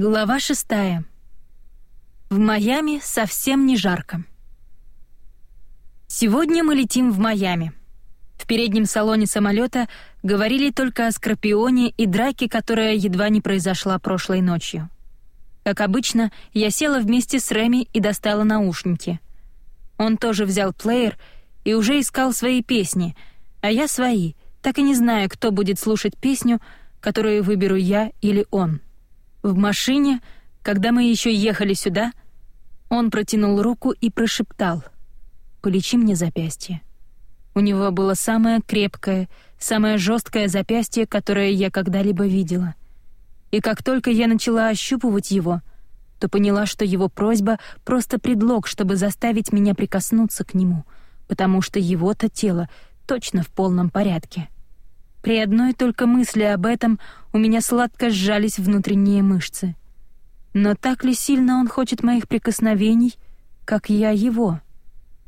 Глава шестая. В Майами совсем не жарко. Сегодня мы летим в Майами. В переднем салоне самолета говорили только о Скорпионе и драке, которая едва не произошла прошлой ночью. Как обычно, я села вместе с Реми и достала наушники. Он тоже взял плеер и уже искал свои песни, а я свои, так и не зная, кто будет слушать песню, которую выберу я или он. В машине, когда мы еще ехали сюда, он протянул руку и прошептал: "Полечи мне запястье". У него было самое крепкое, самое жесткое запястье, которое я когда-либо видела. И как только я начала ощупывать его, то поняла, что его просьба просто предлог, чтобы заставить меня прикоснуться к нему, потому что его-то тело точно в полном порядке. При одной только мысли об этом у меня сладко сжались внутренние мышцы. Но так ли сильно он хочет моих прикосновений, как я его?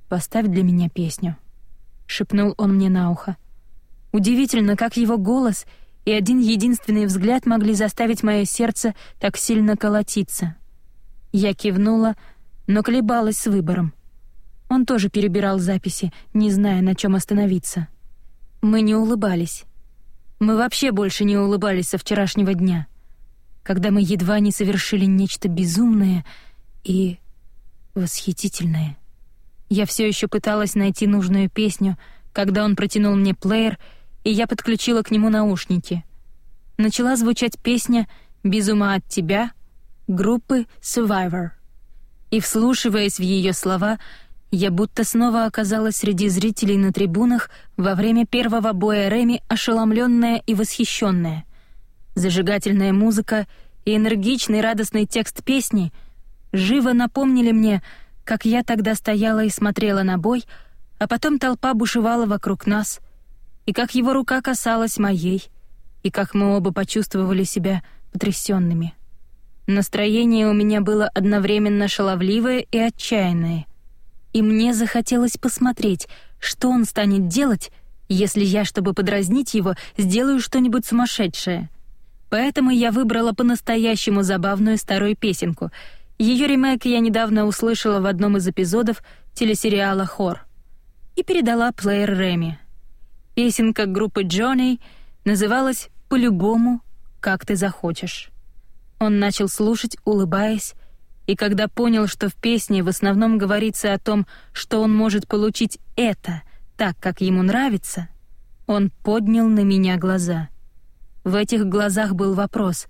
Поставь для меня песню, шепнул он мне на ухо. Удивительно, как его голос и один единственный взгляд могли заставить мое сердце так сильно колотиться. Я кивнула, но колебалась с выбором. Он тоже перебирал записи, не зная, на чем остановиться. Мы не улыбались. Мы вообще больше не улыбались со вчерашнего дня, когда мы едва не совершили нечто безумное и восхитительное. Я все еще пыталась найти нужную песню, когда он протянул мне плеер, и я подключила к нему наушники. Начала звучать песня «Без ума от тебя» группы Survivor. И вслушиваясь в ее слова, я будто снова оказалась среди зрителей на трибунах во время первого боя Реми, ошеломленная и восхищенная. Зажигательная музыка и энергичный радостный текст песни живо напомнили мне, как я тогда стояла и смотрела на бой, а потом толпа бушевала вокруг нас, и как его рука касалась моей, и как мы оба почувствовали себя потрясенными. Настроение у меня было одновременно шаловливое и отчаянное и мне захотелось посмотреть, что он станет делать, если я, чтобы подразнить его, сделаю что-нибудь сумасшедшее. Поэтому я выбрала по-настоящему забавную старую песенку. Ее ремейк я недавно услышала в одном из эпизодов телесериала «Хор» и передала плеер Реми. Песенка группы Джонни называлась «По-любому, как ты захочешь». Он начал слушать, улыбаясь, и когда понял, что в песне в основном говорится о том, что он может получить это так, как ему нравится, он поднял на меня глаза. В этих глазах был вопрос.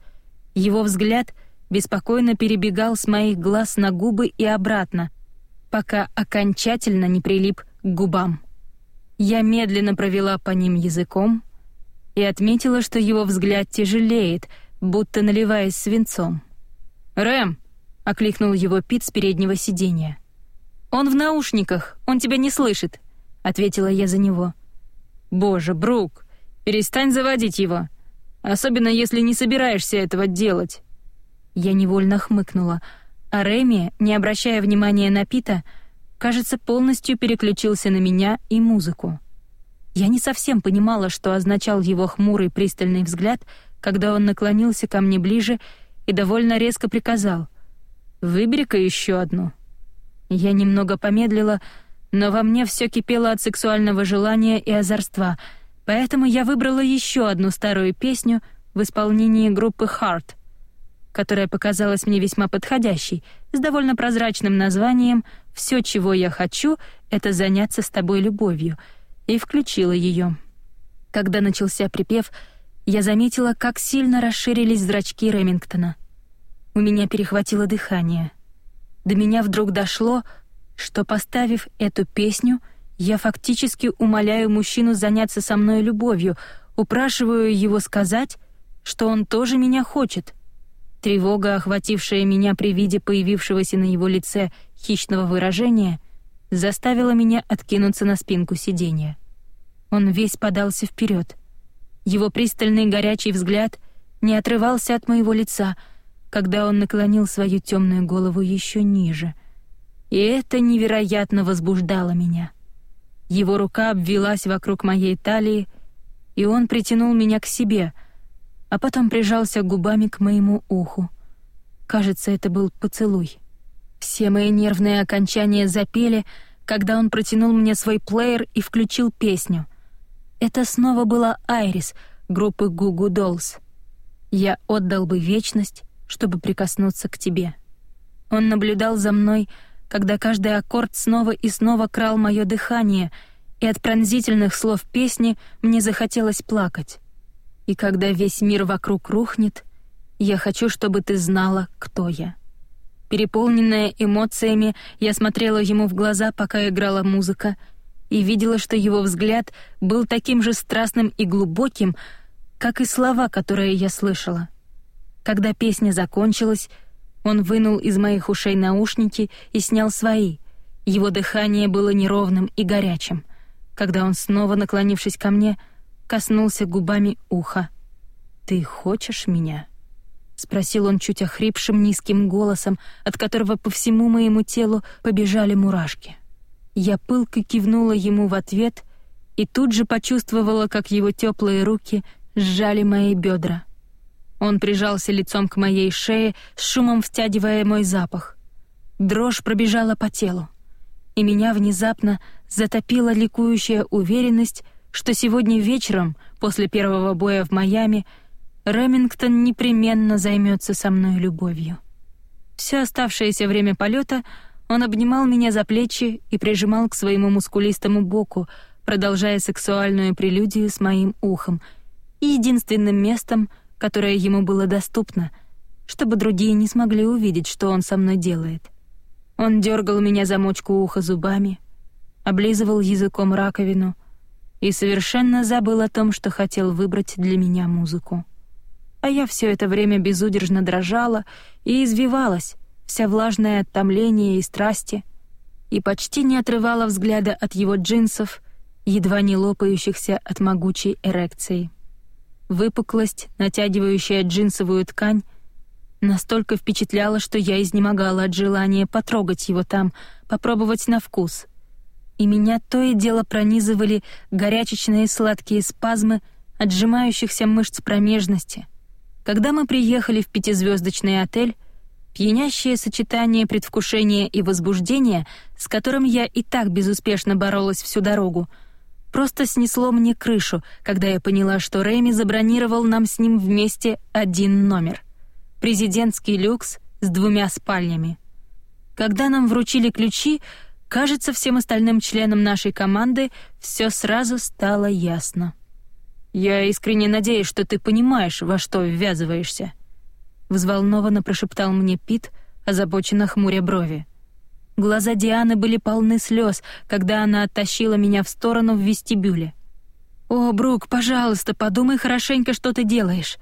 Его взгляд беспокойно перебегал с моих глаз на губы и обратно, пока окончательно не прилип к губам. Я медленно провела по ним языком и отметила, что его взгляд тяжелеет, будто наливаясь свинцом. «Рэм!» — окликнул его Пит с переднего сиденья. «Он в наушниках, он тебя не слышит», — ответила я за него. «Боже, Брук, перестань заводить его, особенно если не собираешься этого делать». Я невольно хмыкнула, а Реми, не обращая внимания на Пита, кажется, полностью переключился на меня и музыку. Я не совсем понимала, что означал его хмурый пристальный взгляд, когда он наклонился ко мне ближе и довольно резко приказал — Выбери-ка еще одну». Я немного помедлила, но во мне все кипело от сексуального желания и озорства, поэтому я выбрала еще одну старую песню в исполнении группы Heart, которая показалась мне весьма подходящей, с довольно прозрачным названием «Все, чего я хочу, это заняться с тобой любовью», и включила ее. Когда начался припев, я заметила, как сильно расширились зрачки Ремингтона. У меня перехватило дыхание. До меня вдруг дошло, что, поставив эту песню, я фактически умоляю мужчину заняться со мной любовью, упрашиваю его сказать, что он тоже меня хочет. Тревога, охватившая меня при виде появившегося на его лице хищного выражения, заставила меня откинуться на спинку сиденья. Он весь подался вперед. Его пристальный горячий взгляд не отрывался от моего лица — когда он наклонил свою темную голову еще ниже. И это невероятно возбуждало меня. Его рука обвилась вокруг моей талии, и он притянул меня к себе, а потом прижался губами к моему уху. Кажется, это был поцелуй. Все мои нервные окончания запели, когда он протянул мне свой плеер и включил песню. Это снова была Айрис группы Goo Dolls. Я отдал бы вечность, чтобы прикоснуться к тебе. Он наблюдал за мной, когда каждый аккорд снова и снова крал мое дыхание, и от пронзительных слов песни мне захотелось плакать. И когда весь мир вокруг рухнет, я хочу, чтобы ты знала, кто я. Переполненная эмоциями, я смотрела ему в глаза, пока играла музыка, и видела, что его взгляд был таким же страстным и глубоким, как и слова, которые я слышала. Когда песня закончилась, он вынул из моих ушей наушники и снял свои. Его дыхание было неровным и горячим. Когда он снова, наклонившись ко мне, коснулся губами уха. «Ты хочешь меня?» спросил он чуть охрипшим низким голосом, от которого по всему моему телу побежали мурашки. Я пылко кивнула ему в ответ и тут же почувствовала, как его теплые руки сжали мои бедра. Он прижался лицом к моей шее, с шумом втягивая мой запах. Дрожь пробежала по телу, и меня внезапно затопила ликующая уверенность, что сегодня вечером, после первого боя в Майами, Ремингтон непременно займется со мной любовью. Все оставшееся время полета он обнимал меня за плечи и прижимал к своему мускулистому боку, продолжая сексуальную прелюдию с моим ухом, и единственным местом, которое ему было доступно, чтобы другие не смогли увидеть, что он со мной делает. Он дергал меня за мочку уха зубами, облизывал языком раковину и совершенно забыл о том, что хотел выбрать для меня музыку а я все это время безудержно дрожала и извивалась, вся влажная от томления и страсти, и почти не отрывала взгляда от его джинсов, едва не лопающихся от могучей эрекции. Выпуклость, натягивающая джинсовую ткань, настолько впечатляла, что я изнемогала от желания потрогать его там, попробовать на вкус. И меня то и дело пронизывали горячечные сладкие спазмы отжимающихся мышц промежности — когда мы приехали в пятизвездочный отель, пьянящее сочетание предвкушения и возбуждения, с которым я и так безуспешно боролась всю дорогу, просто снесло мне крышу, когда я поняла, что Рэми забронировал нам с ним вместе один номер. Президентский люкс с двумя спальнями. Когда нам вручили ключи, кажется, всем остальным членам нашей команды все сразу стало ясно. «Я искренне надеюсь, что ты понимаешь, во что ввязываешься», — взволнованно прошептал мне Пит, озабоченно хмуря брови. Глаза Дианы были полны слез, когда она оттащила меня в сторону в вестибюле. «О, Брук, пожалуйста, подумай хорошенько, что ты делаешь.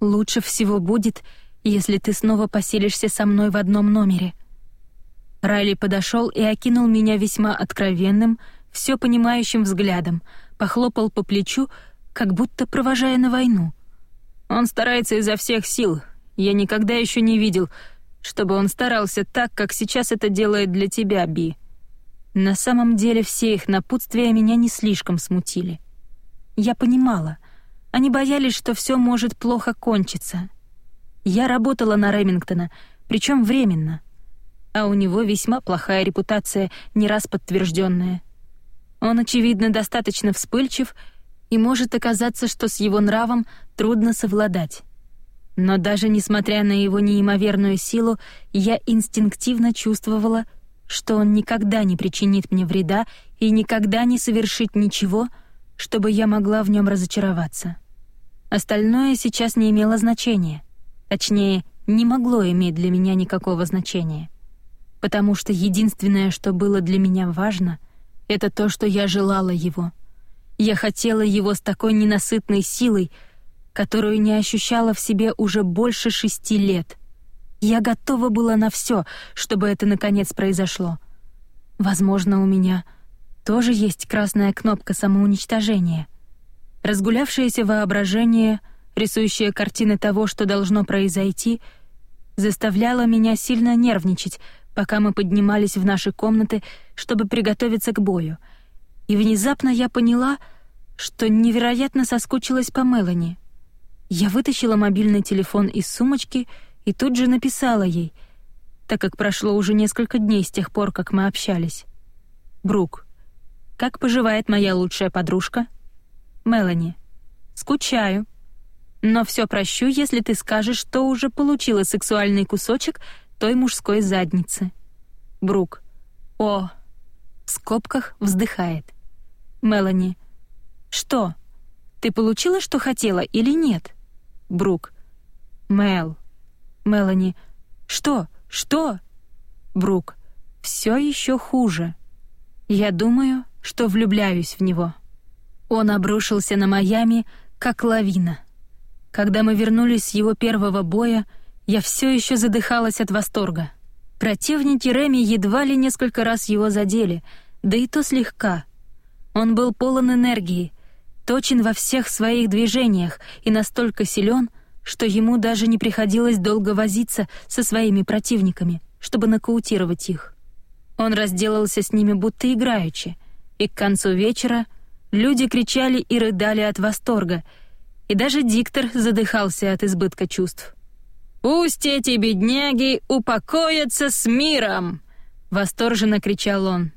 Лучше всего будет, если ты снова поселишься со мной в одном номере». Райли подошел и окинул меня весьма откровенным, все понимающим взглядом, похлопал по плечу, как будто провожая на войну. Он старается изо всех сил. Я никогда еще не видел, чтобы он старался так, как сейчас это делает для тебя, Би. На самом деле все их напутствия меня не слишком смутили. Я понимала. Они боялись, что все может плохо кончиться. Я работала на Ремингтона, причем временно. А у него весьма плохая репутация, не раз подтвержденная. Он, очевидно, достаточно вспыльчив и может оказаться, что с его нравом трудно совладать. Но даже несмотря на его неимоверную силу, я инстинктивно чувствовала, что он никогда не причинит мне вреда и никогда не совершит ничего, чтобы я могла в нем разочароваться. Остальное сейчас не имело значения. Точнее, не могло иметь для меня никакого значения. Потому что единственное, что было для меня важно, это то, что я желала его — я хотела его с такой ненасытной силой, которую не ощущала в себе уже больше шести лет. Я готова была на все, чтобы это наконец произошло. Возможно, у меня тоже есть красная кнопка самоуничтожения. Разгулявшееся воображение, рисующее картины того, что должно произойти, заставляло меня сильно нервничать, пока мы поднимались в наши комнаты, чтобы приготовиться к бою — и внезапно я поняла, что невероятно соскучилась по Мелани. Я вытащила мобильный телефон из сумочки и тут же написала ей, так как прошло уже несколько дней с тех пор, как мы общались. «Брук, как поживает моя лучшая подружка?» «Мелани, скучаю. Но все прощу, если ты скажешь, что уже получила сексуальный кусочек той мужской задницы». Брук, «О!» В скобках вздыхает. Мелани, «Что? Ты получила, что хотела, или нет?» Брук, «Мел». Мелани, «Что? Что?» Брук, «Все еще хуже. Я думаю, что влюбляюсь в него». Он обрушился на Майами, как лавина. Когда мы вернулись с его первого боя, я все еще задыхалась от восторга. Противники Реми едва ли несколько раз его задели, да и то слегка. Он был полон энергии, точен во всех своих движениях и настолько силен, что ему даже не приходилось долго возиться со своими противниками, чтобы нокаутировать их. Он разделался с ними будто играючи, и к концу вечера люди кричали и рыдали от восторга, и даже диктор задыхался от избытка чувств. «Пусть эти бедняги упокоятся с миром!» — восторженно кричал он.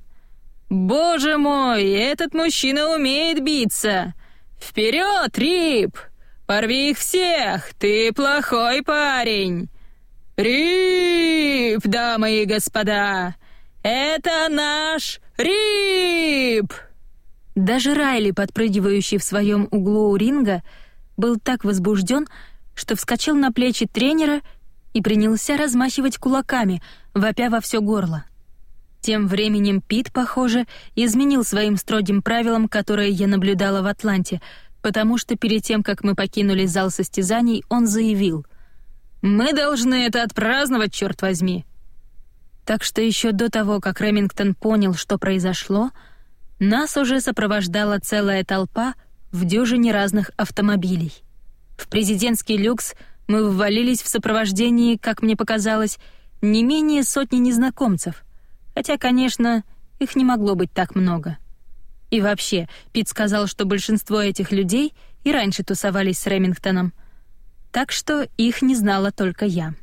«Боже мой, этот мужчина умеет биться! Вперед, Рип! Порви их всех! Ты плохой парень!» «Рип, дамы и господа! Это наш Рип!» Даже Райли, подпрыгивающий в своем углу у ринга, был так возбужден, что вскочил на плечи тренера и принялся размахивать кулаками, вопя во все горло. Тем временем Пит, похоже, изменил своим строгим правилам, которые я наблюдала в Атланте, потому что перед тем, как мы покинули зал состязаний, он заявил «Мы должны это отпраздновать, черт возьми!» Так что еще до того, как Ремингтон понял, что произошло, нас уже сопровождала целая толпа в дюжине разных автомобилей. В президентский люкс мы ввалились в сопровождении, как мне показалось, не менее сотни незнакомцев — Хотя, конечно, их не могло быть так много. И вообще, Пит сказал, что большинство этих людей и раньше тусовались с Ремингтоном. Так что их не знала только я.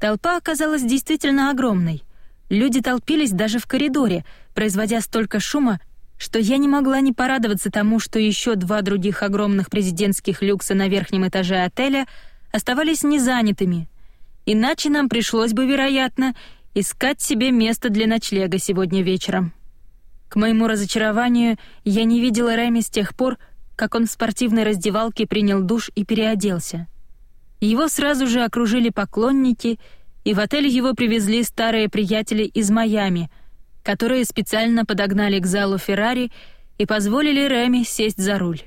Толпа оказалась действительно огромной. Люди толпились даже в коридоре, производя столько шума, что я не могла не порадоваться тому, что еще два других огромных президентских люкса на верхнем этаже отеля оставались незанятыми. Иначе нам пришлось бы, вероятно, искать себе место для ночлега сегодня вечером. К моему разочарованию, я не видела Реми с тех пор, как он в спортивной раздевалке принял душ и переоделся. Его сразу же окружили поклонники, и в отель его привезли старые приятели из Майами, которые специально подогнали к залу Феррари и позволили Реми сесть за руль.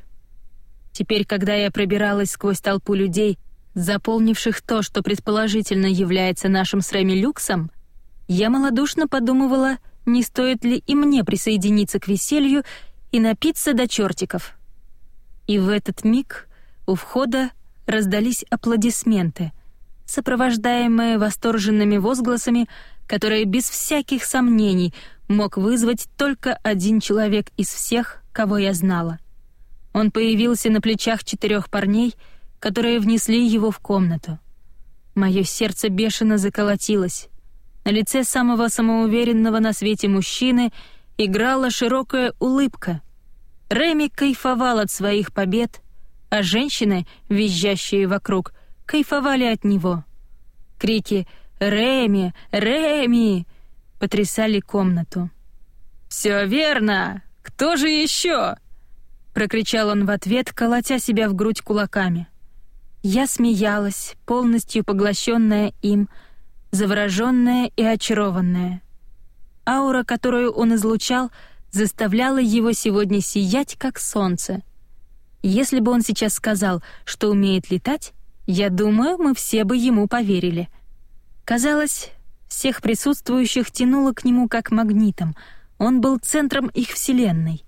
Теперь, когда я пробиралась сквозь толпу людей, заполнивших то, что предположительно является нашим с Реми люксом, я малодушно подумывала, не стоит ли и мне присоединиться к веселью и напиться до чертиков. И в этот миг у входа раздались аплодисменты, сопровождаемые восторженными возгласами, которые без всяких сомнений мог вызвать только один человек из всех, кого я знала. Он появился на плечах четырех парней, которые внесли его в комнату. Мое сердце бешено заколотилось. На лице самого самоуверенного на свете мужчины играла широкая улыбка. Реми кайфовал от своих побед, а женщины, визжащие вокруг, кайфовали от него. Крики «Реми! Реми!» потрясали комнату. «Все верно! Кто же еще?» — прокричал он в ответ, колотя себя в грудь кулаками. Я смеялась, полностью поглощенная им, — завороженная и очарованная. Аура, которую он излучал, заставляла его сегодня сиять, как солнце. Если бы он сейчас сказал, что умеет летать, я думаю, мы все бы ему поверили. Казалось, всех присутствующих тянуло к нему как магнитом, он был центром их вселенной.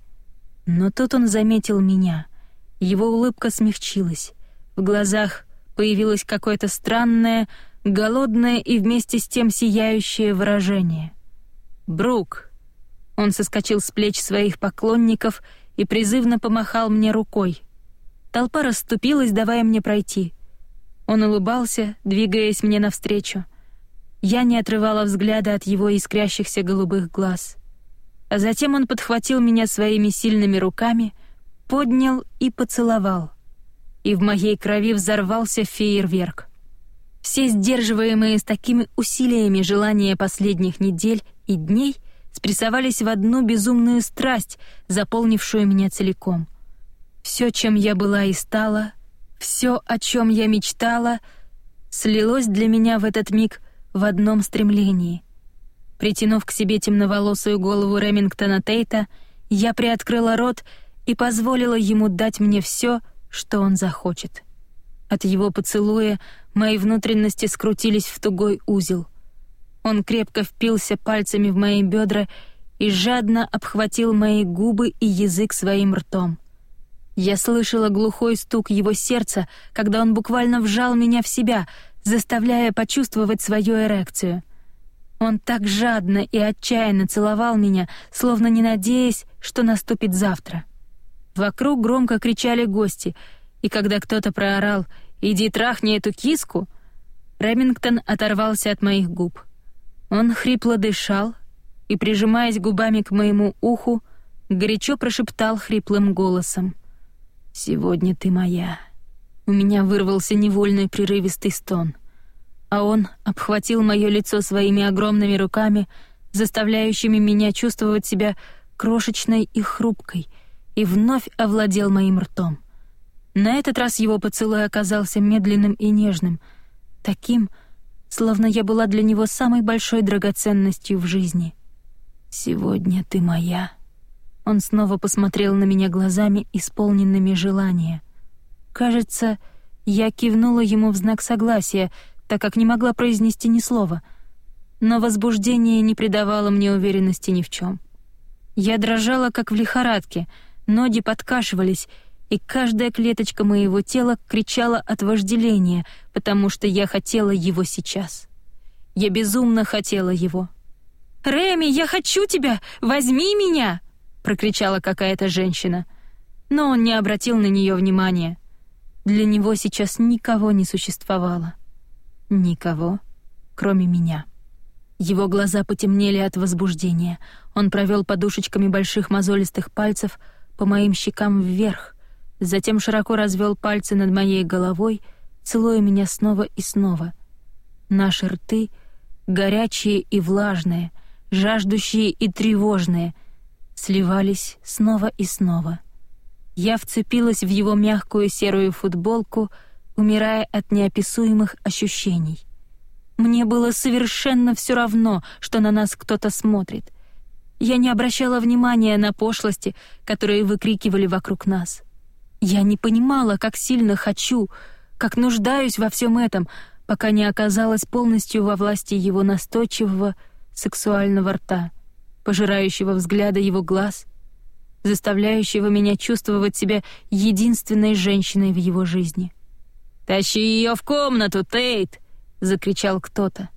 Но тут он заметил меня. Его улыбка смягчилась. В глазах появилось какое-то странное, голодное и вместе с тем сияющее выражение. «Брук!» Он соскочил с плеч своих поклонников и призывно помахал мне рукой. Толпа расступилась, давая мне пройти. Он улыбался, двигаясь мне навстречу. Я не отрывала взгляда от его искрящихся голубых глаз. А затем он подхватил меня своими сильными руками, поднял и поцеловал. И в моей крови взорвался фейерверк. Все сдерживаемые с такими усилиями желания последних недель и дней спрессовались в одну безумную страсть, заполнившую меня целиком. Все, чем я была и стала, все, о чем я мечтала, слилось для меня в этот миг в одном стремлении. Притянув к себе темноволосую голову Ремингтона Тейта, я приоткрыла рот и позволила ему дать мне все, что он захочет. От его поцелуя мои внутренности скрутились в тугой узел. Он крепко впился пальцами в мои бедра и жадно обхватил мои губы и язык своим ртом. Я слышала глухой стук его сердца, когда он буквально вжал меня в себя, заставляя почувствовать свою эрекцию. Он так жадно и отчаянно целовал меня, словно не надеясь, что наступит завтра. Вокруг громко кричали гости, и когда кто-то проорал «Иди трахни эту киску!», Ремингтон оторвался от моих губ. Он хрипло дышал и, прижимаясь губами к моему уху, горячо прошептал хриплым голосом — «Сегодня ты моя». У меня вырвался невольный прерывистый стон, а он обхватил мое лицо своими огромными руками, заставляющими меня чувствовать себя крошечной и хрупкой, и вновь овладел моим ртом. На этот раз его поцелуй оказался медленным и нежным, таким, словно я была для него самой большой драгоценностью в жизни. «Сегодня ты моя». Он снова посмотрел на меня глазами, исполненными желания. Кажется, я кивнула ему в знак согласия, так как не могла произнести ни слова. Но возбуждение не придавало мне уверенности ни в чем. Я дрожала, как в лихорадке, ноги подкашивались, и каждая клеточка моего тела кричала от вожделения, потому что я хотела его сейчас. Я безумно хотела его. «Рэми, я хочу тебя! Возьми меня!» прокричала какая-то женщина. Но он не обратил на нее внимания. Для него сейчас никого не существовало. Никого, кроме меня. Его глаза потемнели от возбуждения. Он провел подушечками больших мозолистых пальцев по моим щекам вверх, затем широко развел пальцы над моей головой, целуя меня снова и снова. Наши рты, горячие и влажные, жаждущие и тревожные, сливались снова и снова. Я вцепилась в его мягкую серую футболку, умирая от неописуемых ощущений. Мне было совершенно все равно, что на нас кто-то смотрит. Я не обращала внимания на пошлости, которые выкрикивали вокруг нас. Я не понимала, как сильно хочу, как нуждаюсь во всем этом, пока не оказалась полностью во власти его настойчивого сексуального рта — пожирающего взгляда его глаз, заставляющего меня чувствовать себя единственной женщиной в его жизни. «Тащи ее в комнату, Тейт!» — закричал кто-то.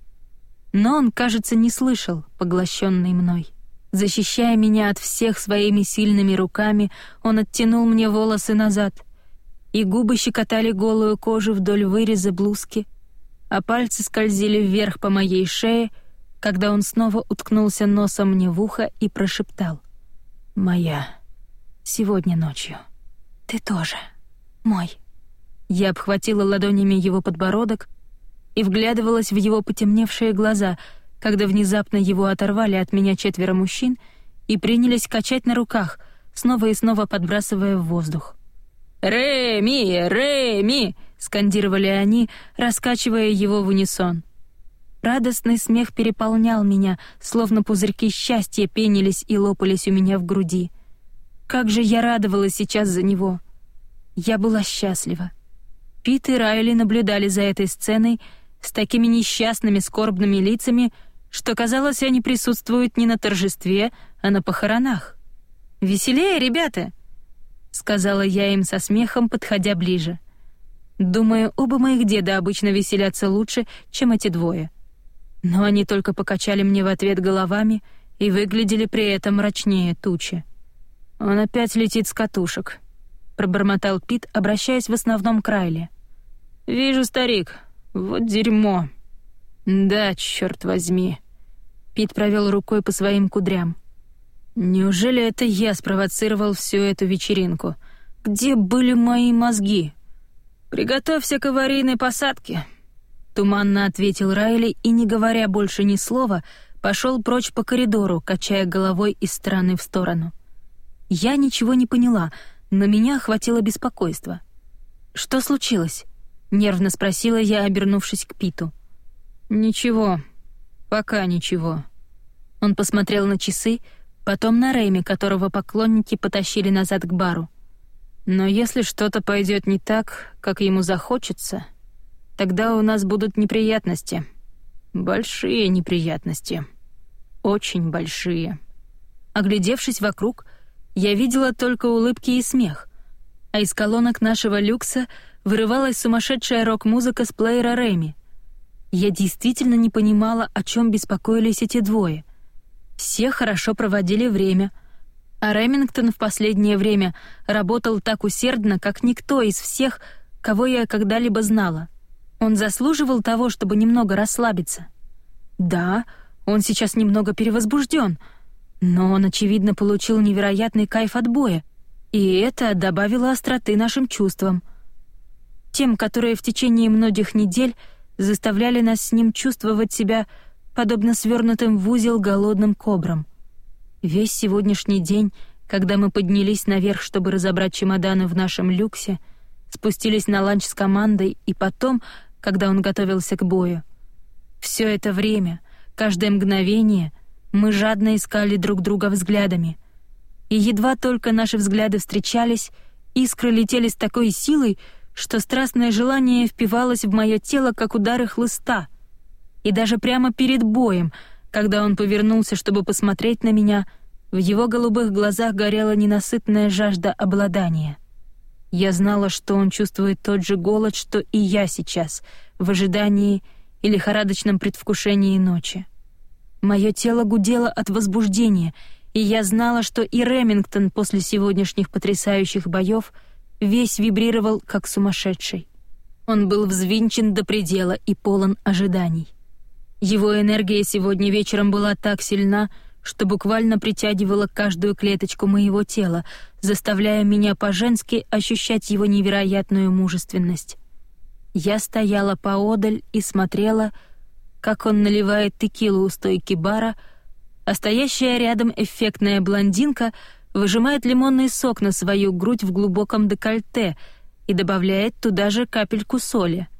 Но он, кажется, не слышал, поглощенный мной. Защищая меня от всех своими сильными руками, он оттянул мне волосы назад, и губы щекотали голую кожу вдоль выреза блузки, а пальцы скользили вверх по моей шее — когда он снова уткнулся носом мне в ухо и прошептал. «Моя. Сегодня ночью. Ты тоже. Мой». Я обхватила ладонями его подбородок и вглядывалась в его потемневшие глаза, когда внезапно его оторвали от меня четверо мужчин и принялись качать на руках, снова и снова подбрасывая в воздух. «Рэми! Рэми!» — скандировали они, раскачивая его в унисон. Радостный смех переполнял меня, словно пузырьки счастья пенились и лопались у меня в груди. Как же я радовалась сейчас за него. Я была счастлива. Пит и Райли наблюдали за этой сценой с такими несчастными скорбными лицами, что казалось, они присутствуют не на торжестве, а на похоронах. «Веселее, ребята!» — сказала я им со смехом, подходя ближе. Думаю, оба моих деда обычно веселятся лучше, чем эти двое но они только покачали мне в ответ головами и выглядели при этом мрачнее тучи. «Он опять летит с катушек», — пробормотал Пит, обращаясь в основном к Райле. «Вижу, старик. Вот дерьмо». «Да, черт возьми». Пит провел рукой по своим кудрям. «Неужели это я спровоцировал всю эту вечеринку? Где были мои мозги?» «Приготовься к аварийной посадке», — туманно ответил Райли и, не говоря больше ни слова, пошел прочь по коридору, качая головой из стороны в сторону. Я ничего не поняла, но меня охватило беспокойство. «Что случилось?» — нервно спросила я, обернувшись к Питу. «Ничего. Пока ничего». Он посмотрел на часы, потом на Рэми, которого поклонники потащили назад к бару. Но если что-то пойдет не так, как ему захочется, тогда у нас будут неприятности. Большие неприятности. Очень большие. Оглядевшись вокруг, я видела только улыбки и смех, а из колонок нашего люкса вырывалась сумасшедшая рок-музыка с плеера Рэми. Я действительно не понимала, о чем беспокоились эти двое. Все хорошо проводили время — а Ремингтон в последнее время работал так усердно, как никто из всех, кого я когда-либо знала. Он заслуживал того, чтобы немного расслабиться. Да, он сейчас немного перевозбужден, но он, очевидно, получил невероятный кайф от боя, и это добавило остроты нашим чувствам. Тем, которые в течение многих недель заставляли нас с ним чувствовать себя подобно свернутым в узел голодным кобрам — Весь сегодняшний день, когда мы поднялись наверх, чтобы разобрать чемоданы в нашем люксе, спустились на ланч с командой и потом, когда он готовился к бою. Все это время, каждое мгновение мы жадно искали друг друга взглядами. И едва только наши взгляды встречались, искры летели с такой силой, что страстное желание впивалось в мое тело, как удары хлыста. И даже прямо перед боем — когда он повернулся, чтобы посмотреть на меня, в его голубых глазах горела ненасытная жажда обладания. Я знала, что он чувствует тот же голод, что и я сейчас, в ожидании и лихорадочном предвкушении ночи. Мое тело гудело от возбуждения, и я знала, что и Ремингтон после сегодняшних потрясающих боев весь вибрировал как сумасшедший. Он был взвинчен до предела и полон ожиданий. Его энергия сегодня вечером была так сильна, что буквально притягивала каждую клеточку моего тела, заставляя меня по-женски ощущать его невероятную мужественность. Я стояла поодаль и смотрела, как он наливает текилу у стойки бара, а стоящая рядом эффектная блондинка выжимает лимонный сок на свою грудь в глубоком декольте и добавляет туда же капельку соли —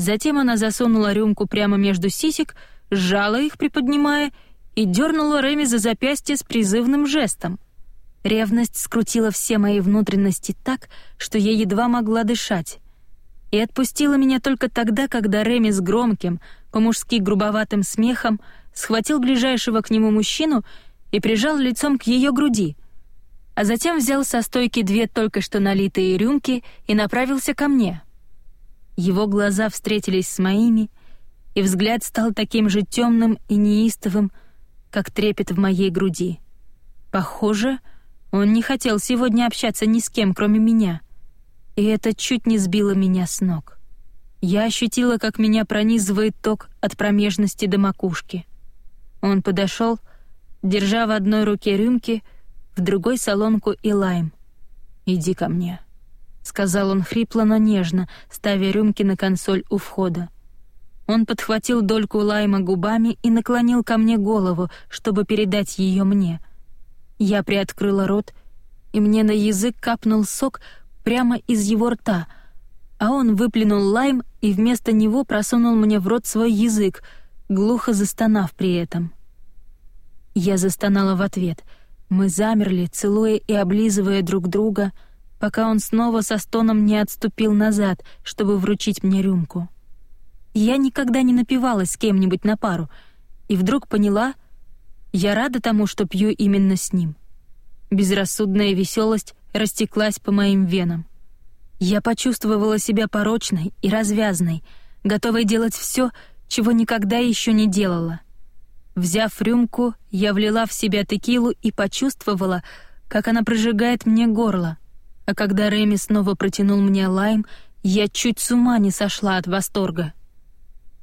Затем она засунула рюмку прямо между сисек, сжала их, приподнимая, и дернула Реми за запястье с призывным жестом. Ревность скрутила все мои внутренности так, что я едва могла дышать. И отпустила меня только тогда, когда Реми с громким, по-мужски грубоватым смехом схватил ближайшего к нему мужчину и прижал лицом к ее груди, а затем взял со стойки две только что налитые рюмки и направился ко мне — его глаза встретились с моими, и взгляд стал таким же темным и неистовым, как трепет в моей груди. Похоже, он не хотел сегодня общаться ни с кем, кроме меня, и это чуть не сбило меня с ног. Я ощутила, как меня пронизывает ток от промежности до макушки. Он подошел, держа в одной руке рюмки, в другой — солонку и лайм. «Иди ко мне», — сказал он хрипло, но нежно, ставя рюмки на консоль у входа. Он подхватил дольку лайма губами и наклонил ко мне голову, чтобы передать ее мне. Я приоткрыла рот, и мне на язык капнул сок прямо из его рта, а он выплюнул лайм и вместо него просунул мне в рот свой язык, глухо застонав при этом. Я застонала в ответ. Мы замерли, целуя и облизывая друг друга — пока он снова со стоном не отступил назад, чтобы вручить мне рюмку. Я никогда не напивалась с кем-нибудь на пару, и вдруг поняла, я рада тому, что пью именно с ним. Безрассудная веселость растеклась по моим венам. Я почувствовала себя порочной и развязной, готовой делать все, чего никогда еще не делала. Взяв рюмку, я влила в себя текилу и почувствовала, как она прожигает мне горло, а когда Реми снова протянул мне лайм, Я чуть с ума не сошла от восторга.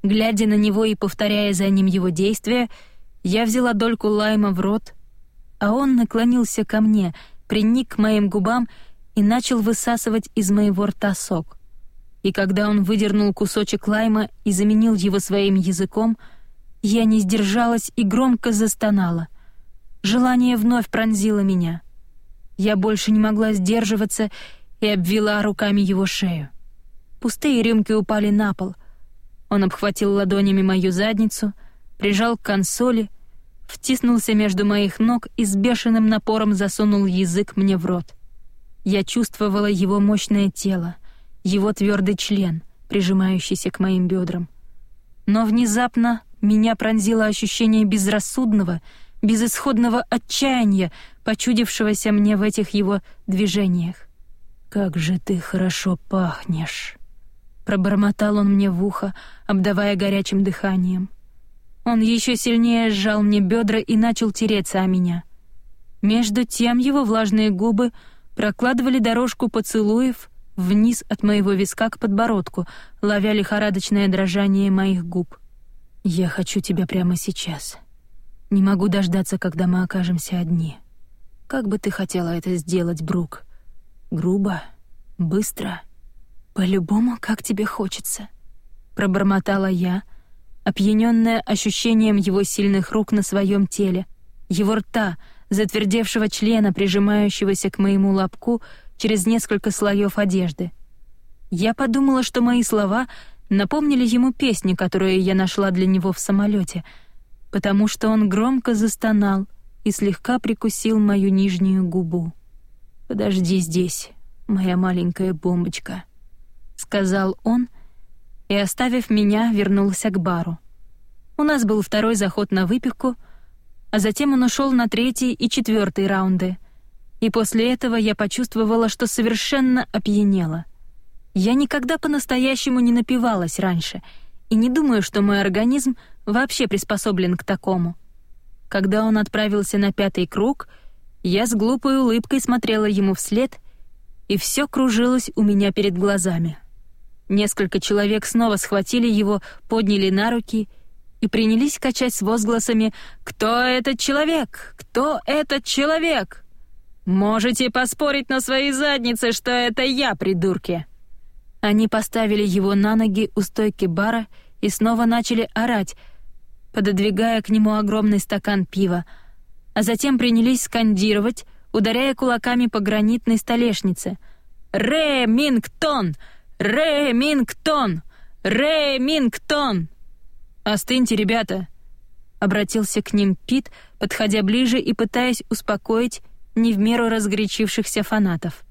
Глядя на него и повторяя за ним его действия, я взяла дольку лайма в рот, а он наклонился ко мне, приник к моим губам и начал высасывать из моего рта сок. И когда он выдернул кусочек лайма и заменил его своим языком, я не сдержалась и громко застонала. Желание вновь пронзило меня. Я больше не могла сдерживаться и обвела руками его шею. Пустые рюмки упали на пол. Он обхватил ладонями мою задницу, прижал к консоли, втиснулся между моих ног и с бешеным напором засунул язык мне в рот. Я чувствовала его мощное тело, его твердый член, прижимающийся к моим бедрам. Но внезапно меня пронзило ощущение безрассудного, безысходного отчаяния, почудившегося мне в этих его движениях. «Как же ты хорошо пахнешь!» Пробормотал он мне в ухо, обдавая горячим дыханием. Он еще сильнее сжал мне бедра и начал тереться о меня. Между тем его влажные губы прокладывали дорожку поцелуев вниз от моего виска к подбородку, ловя лихорадочное дрожание моих губ. «Я хочу тебя прямо сейчас. Не могу дождаться, когда мы окажемся одни. Как бы ты хотела это сделать, Брук? Грубо? Быстро?» «По-любому, как тебе хочется», — пробормотала я, опьянённая ощущением его сильных рук на своем теле, его рта, затвердевшего члена, прижимающегося к моему лобку через несколько слоев одежды. Я подумала, что мои слова напомнили ему песню, которую я нашла для него в самолете, потому что он громко застонал и слегка прикусил мою нижнюю губу. «Подожди здесь, моя маленькая бомбочка», сказал он и, оставив меня, вернулся к бару. У нас был второй заход на выпивку, а затем он ушел на третий и четвертый раунды. И после этого я почувствовала, что совершенно опьянела. Я никогда по-настоящему не напивалась раньше и не думаю, что мой организм вообще приспособлен к такому. Когда он отправился на пятый круг, я с глупой улыбкой смотрела ему вслед, и все кружилось у меня перед глазами. Несколько человек снова схватили его, подняли на руки и принялись качать с возгласами «Кто этот человек? Кто этот человек?» «Можете поспорить на своей заднице, что это я, придурки!» Они поставили его на ноги у стойки бара и снова начали орать, пододвигая к нему огромный стакан пива, а затем принялись скандировать, ударяя кулаками по гранитной столешнице. «Ремингтон! «Ремингтон! Ремингтон!» «Остыньте, ребята!» — обратился к ним Пит, подходя ближе и пытаясь успокоить не в меру разгорячившихся фанатов.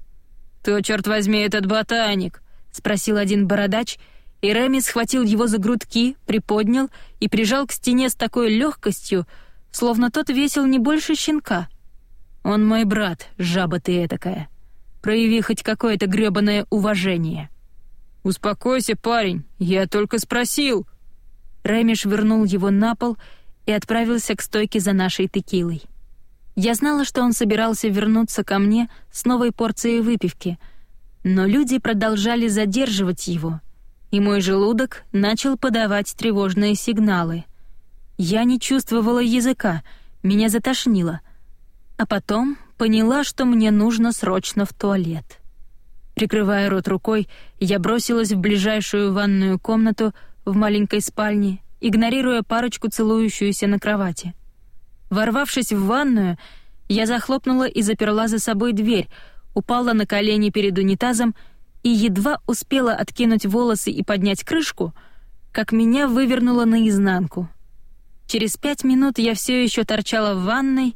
«Кто, черт возьми, этот ботаник?» — спросил один бородач, и Реми схватил его за грудки, приподнял и прижал к стене с такой легкостью, словно тот весил не больше щенка. «Он мой брат, жаба ты этакая. Прояви хоть какое-то грёбаное уважение». «Успокойся, парень, я только спросил». Ремиш вернул его на пол и отправился к стойке за нашей текилой. Я знала, что он собирался вернуться ко мне с новой порцией выпивки, но люди продолжали задерживать его, и мой желудок начал подавать тревожные сигналы. Я не чувствовала языка, меня затошнило, а потом поняла, что мне нужно срочно в туалет. Прикрывая рот рукой, я бросилась в ближайшую ванную комнату в маленькой спальне, игнорируя парочку целующуюся на кровати. Ворвавшись в ванную, я захлопнула и заперла за собой дверь, упала на колени перед унитазом и едва успела откинуть волосы и поднять крышку, как меня вывернуло наизнанку. Через пять минут я все еще торчала в ванной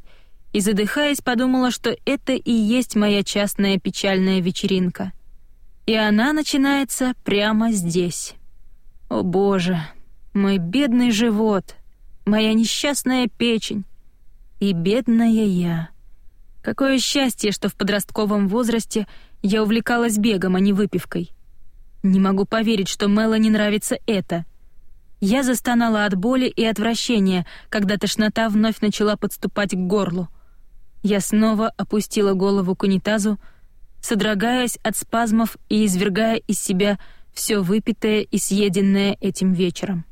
и, задыхаясь, подумала, что это и есть моя частная печальная вечеринка. И она начинается прямо здесь. О боже, мой бедный живот, моя несчастная печень и бедная я. Какое счастье, что в подростковом возрасте я увлекалась бегом, а не выпивкой. Не могу поверить, что Мелани нравится это. Я застонала от боли и отвращения, когда тошнота вновь начала подступать к горлу. Я снова опустила голову к унитазу, содрогаясь от спазмов и извергая из себя все выпитое и съеденное этим вечером.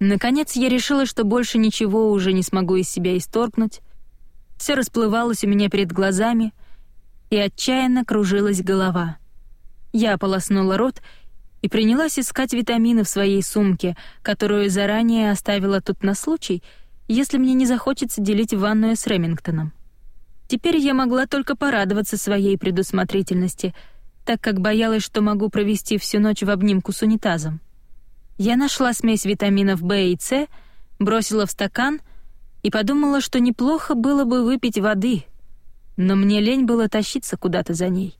Наконец я решила, что больше ничего уже не смогу из себя исторгнуть. Все расплывалось у меня перед глазами, и отчаянно кружилась голова. Я ополоснула рот и принялась искать витамины в своей сумке, которую заранее оставила тут на случай, если мне не захочется делить ванную с Ремингтоном. Теперь я могла только порадоваться своей предусмотрительности, так как боялась, что могу провести всю ночь в обнимку с унитазом. Я нашла смесь витаминов В и С, бросила в стакан и подумала, что неплохо было бы выпить воды, но мне лень было тащиться куда-то за ней.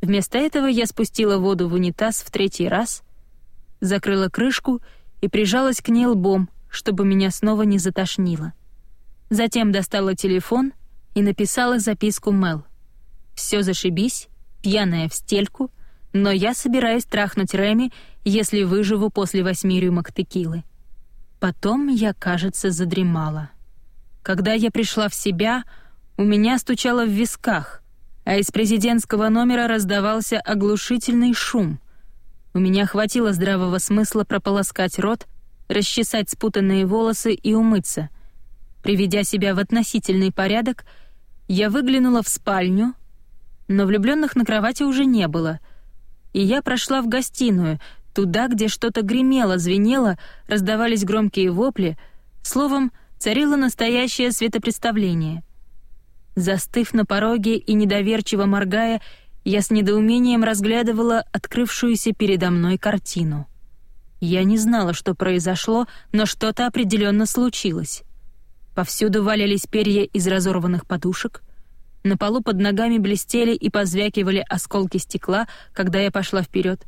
Вместо этого я спустила воду в унитаз в третий раз, закрыла крышку и прижалась к ней лбом, чтобы меня снова не затошнило. Затем достала телефон и написала записку Мел. «Все зашибись, пьяная в стельку, но я собираюсь трахнуть Реми, если выживу после восьми рюмок текилы». Потом я, кажется, задремала. Когда я пришла в себя, у меня стучало в висках, а из президентского номера раздавался оглушительный шум. У меня хватило здравого смысла прополоскать рот, расчесать спутанные волосы и умыться. Приведя себя в относительный порядок, я выглянула в спальню, но влюбленных на кровати уже не было, и я прошла в гостиную, туда, где что-то гремело, звенело, раздавались громкие вопли, словом, царило настоящее светопредставление — Застыв на пороге и недоверчиво моргая, я с недоумением разглядывала открывшуюся передо мной картину. Я не знала, что произошло, но что-то определенно случилось. Повсюду валялись перья из разорванных подушек. На полу под ногами блестели и позвякивали осколки стекла, когда я пошла вперед.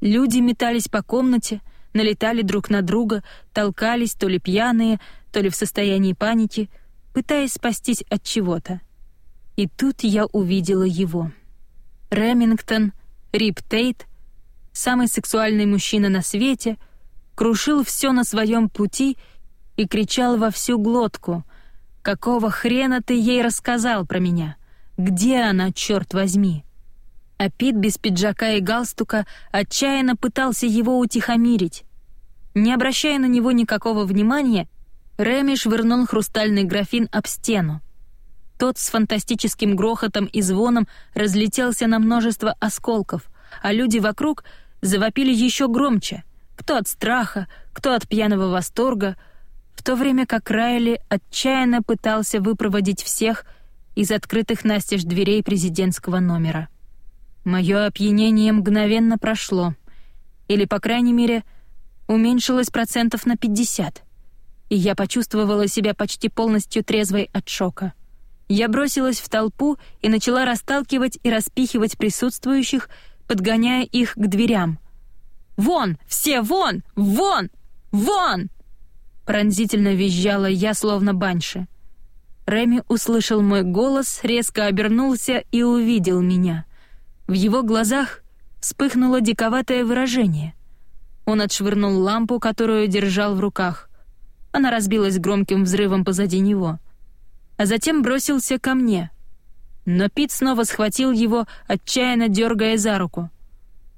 Люди метались по комнате, налетали друг на друга, толкались то ли пьяные, то ли в состоянии паники — пытаясь спастись от чего-то. И тут я увидела его. Ремингтон, Рип Тейт, самый сексуальный мужчина на свете, крушил все на своем пути и кричал во всю глотку. «Какого хрена ты ей рассказал про меня? Где она, черт возьми?» А Пит без пиджака и галстука отчаянно пытался его утихомирить. Не обращая на него никакого внимания, Реми швырнул хрустальный графин об стену. Тот с фантастическим грохотом и звоном разлетелся на множество осколков, а люди вокруг завопили еще громче, кто от страха, кто от пьяного восторга, в то время как Райли отчаянно пытался выпроводить всех из открытых настежь дверей президентского номера. Мое опьянение мгновенно прошло, или, по крайней мере, уменьшилось процентов на пятьдесят и я почувствовала себя почти полностью трезвой от шока. Я бросилась в толпу и начала расталкивать и распихивать присутствующих, подгоняя их к дверям. «Вон! Все вон! Вон! Вон!» Пронзительно визжала я, словно баньше. Реми услышал мой голос, резко обернулся и увидел меня. В его глазах вспыхнуло диковатое выражение. Он отшвырнул лампу, которую держал в руках — она разбилась громким взрывом позади него. А затем бросился ко мне. Но Пит снова схватил его, отчаянно дергая за руку.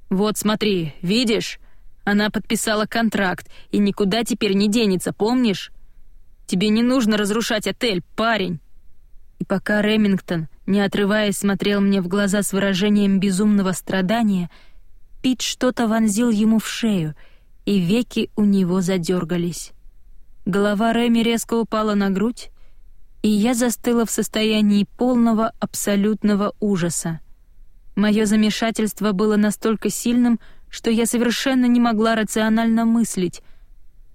«Вот смотри, видишь? Она подписала контракт и никуда теперь не денется, помнишь? Тебе не нужно разрушать отель, парень!» И пока Ремингтон, не отрываясь, смотрел мне в глаза с выражением безумного страдания, Пит что-то вонзил ему в шею, и веки у него задергались. Голова Реми резко упала на грудь, и я застыла в состоянии полного абсолютного ужаса. Мое замешательство было настолько сильным, что я совершенно не могла рационально мыслить.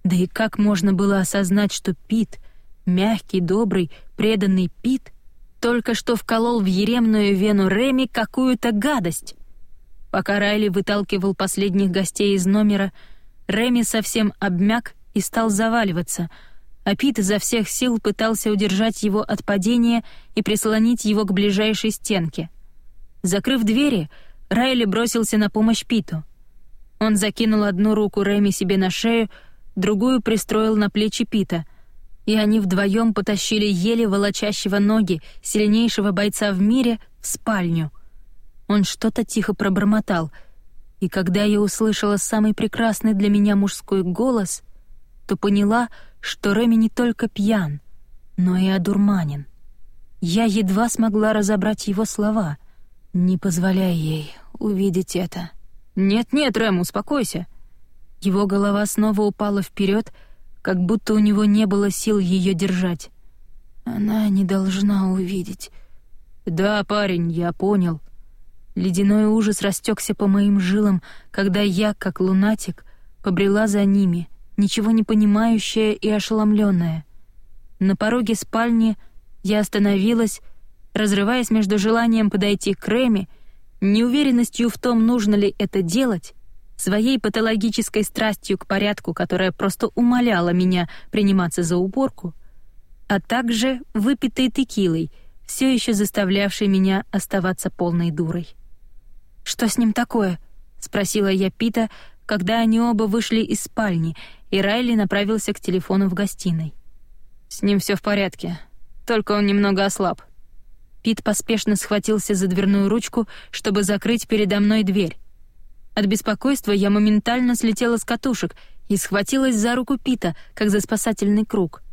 Да и как можно было осознать, что Пит, мягкий, добрый, преданный Пит, только что вколол в еремную вену Реми какую-то гадость? Пока Райли выталкивал последних гостей из номера, Реми совсем обмяк и стал заваливаться, а Пит изо всех сил пытался удержать его от падения и прислонить его к ближайшей стенке. Закрыв двери, Райли бросился на помощь Питу. Он закинул одну руку Рэми себе на шею, другую пристроил на плечи Пита, и они вдвоем потащили еле волочащего ноги сильнейшего бойца в мире в спальню. Он что-то тихо пробормотал, и когда я услышала самый прекрасный для меня мужской голос, то поняла, что Реми не только пьян, но и одурманен. Я едва смогла разобрать его слова. «Не позволяй ей увидеть это». «Нет-нет, Рэм, успокойся». Его голова снова упала вперед, как будто у него не было сил ее держать. «Она не должна увидеть». «Да, парень, я понял». Ледяной ужас растекся по моим жилам, когда я, как лунатик, побрела за ними, ничего не понимающая и ошеломленная. На пороге спальни я остановилась, разрываясь между желанием подойти к Рэме, неуверенностью в том, нужно ли это делать, своей патологической страстью к порядку, которая просто умоляла меня приниматься за уборку, а также выпитой текилой, все еще заставлявшей меня оставаться полной дурой. «Что с ним такое?» — спросила я Пита, когда они оба вышли из спальни, и Райли направился к телефону в гостиной. «С ним все в порядке, только он немного ослаб». Пит поспешно схватился за дверную ручку, чтобы закрыть передо мной дверь. От беспокойства я моментально слетела с катушек и схватилась за руку Пита, как за спасательный круг.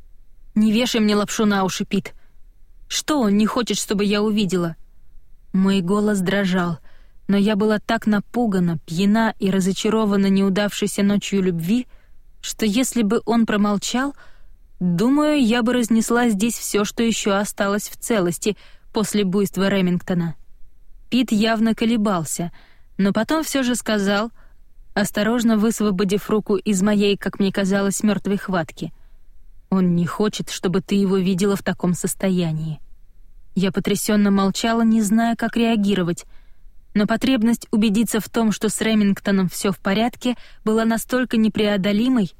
«Не вешай мне лапшу на уши, Пит. Что он не хочет, чтобы я увидела?» Мой голос дрожал, но я была так напугана, пьяна и разочарована неудавшейся ночью любви, что если бы он промолчал, думаю, я бы разнесла здесь все, что еще осталось в целости после буйства Ремингтона. Пит явно колебался, но потом все же сказал, осторожно высвободив руку из моей, как мне казалось, мертвой хватки. «Он не хочет, чтобы ты его видела в таком состоянии». Я потрясенно молчала, не зная, как реагировать — но потребность убедиться в том, что с Ремингтоном все в порядке, была настолько непреодолимой,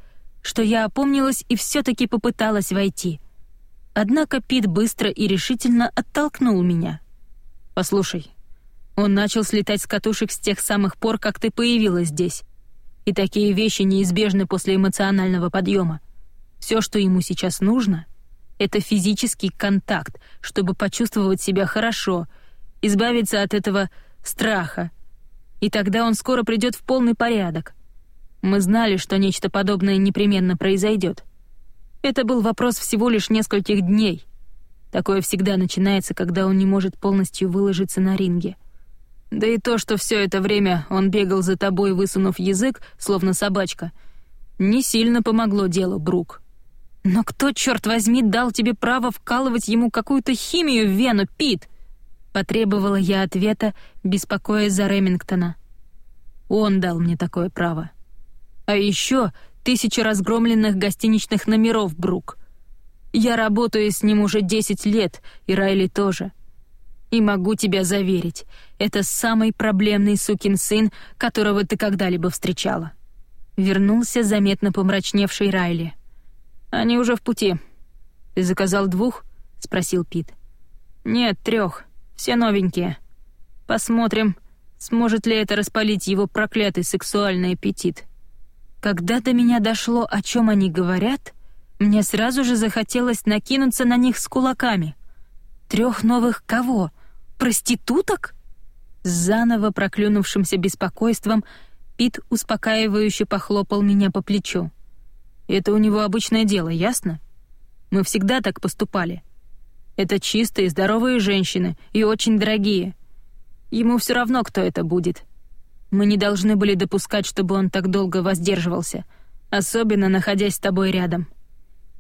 что я опомнилась и все-таки попыталась войти. Однако Пит быстро и решительно оттолкнул меня. «Послушай, он начал слетать с катушек с тех самых пор, как ты появилась здесь. И такие вещи неизбежны после эмоционального подъема. Все, что ему сейчас нужно, это физический контакт, чтобы почувствовать себя хорошо, избавиться от этого страха. И тогда он скоро придет в полный порядок. Мы знали, что нечто подобное непременно произойдет. Это был вопрос всего лишь нескольких дней. Такое всегда начинается, когда он не может полностью выложиться на ринге. Да и то, что все это время он бегал за тобой, высунув язык, словно собачка, не сильно помогло делу, Брук. Но кто, черт возьми, дал тебе право вкалывать ему какую-то химию в вену, Пит? Потребовала я ответа, беспокоясь за Ремингтона. Он дал мне такое право. А еще тысячи разгромленных гостиничных номеров, Брук. Я работаю с ним уже 10 лет, и Райли тоже. И могу тебя заверить, это самый проблемный сукин сын, которого ты когда-либо встречала. Вернулся заметно помрачневший Райли. Они уже в пути. Ты заказал двух? спросил Пит. Нет, трех. Все новенькие. Посмотрим, сможет ли это распалить его проклятый сексуальный аппетит. Когда до меня дошло, о чем они говорят, мне сразу же захотелось накинуться на них с кулаками. Трех новых кого? Проституток? С заново проклюнувшимся беспокойством Пит успокаивающе похлопал меня по плечу. «Это у него обычное дело, ясно? Мы всегда так поступали. Это чистые, здоровые женщины и очень дорогие. Ему все равно, кто это будет. Мы не должны были допускать, чтобы он так долго воздерживался, особенно находясь с тобой рядом.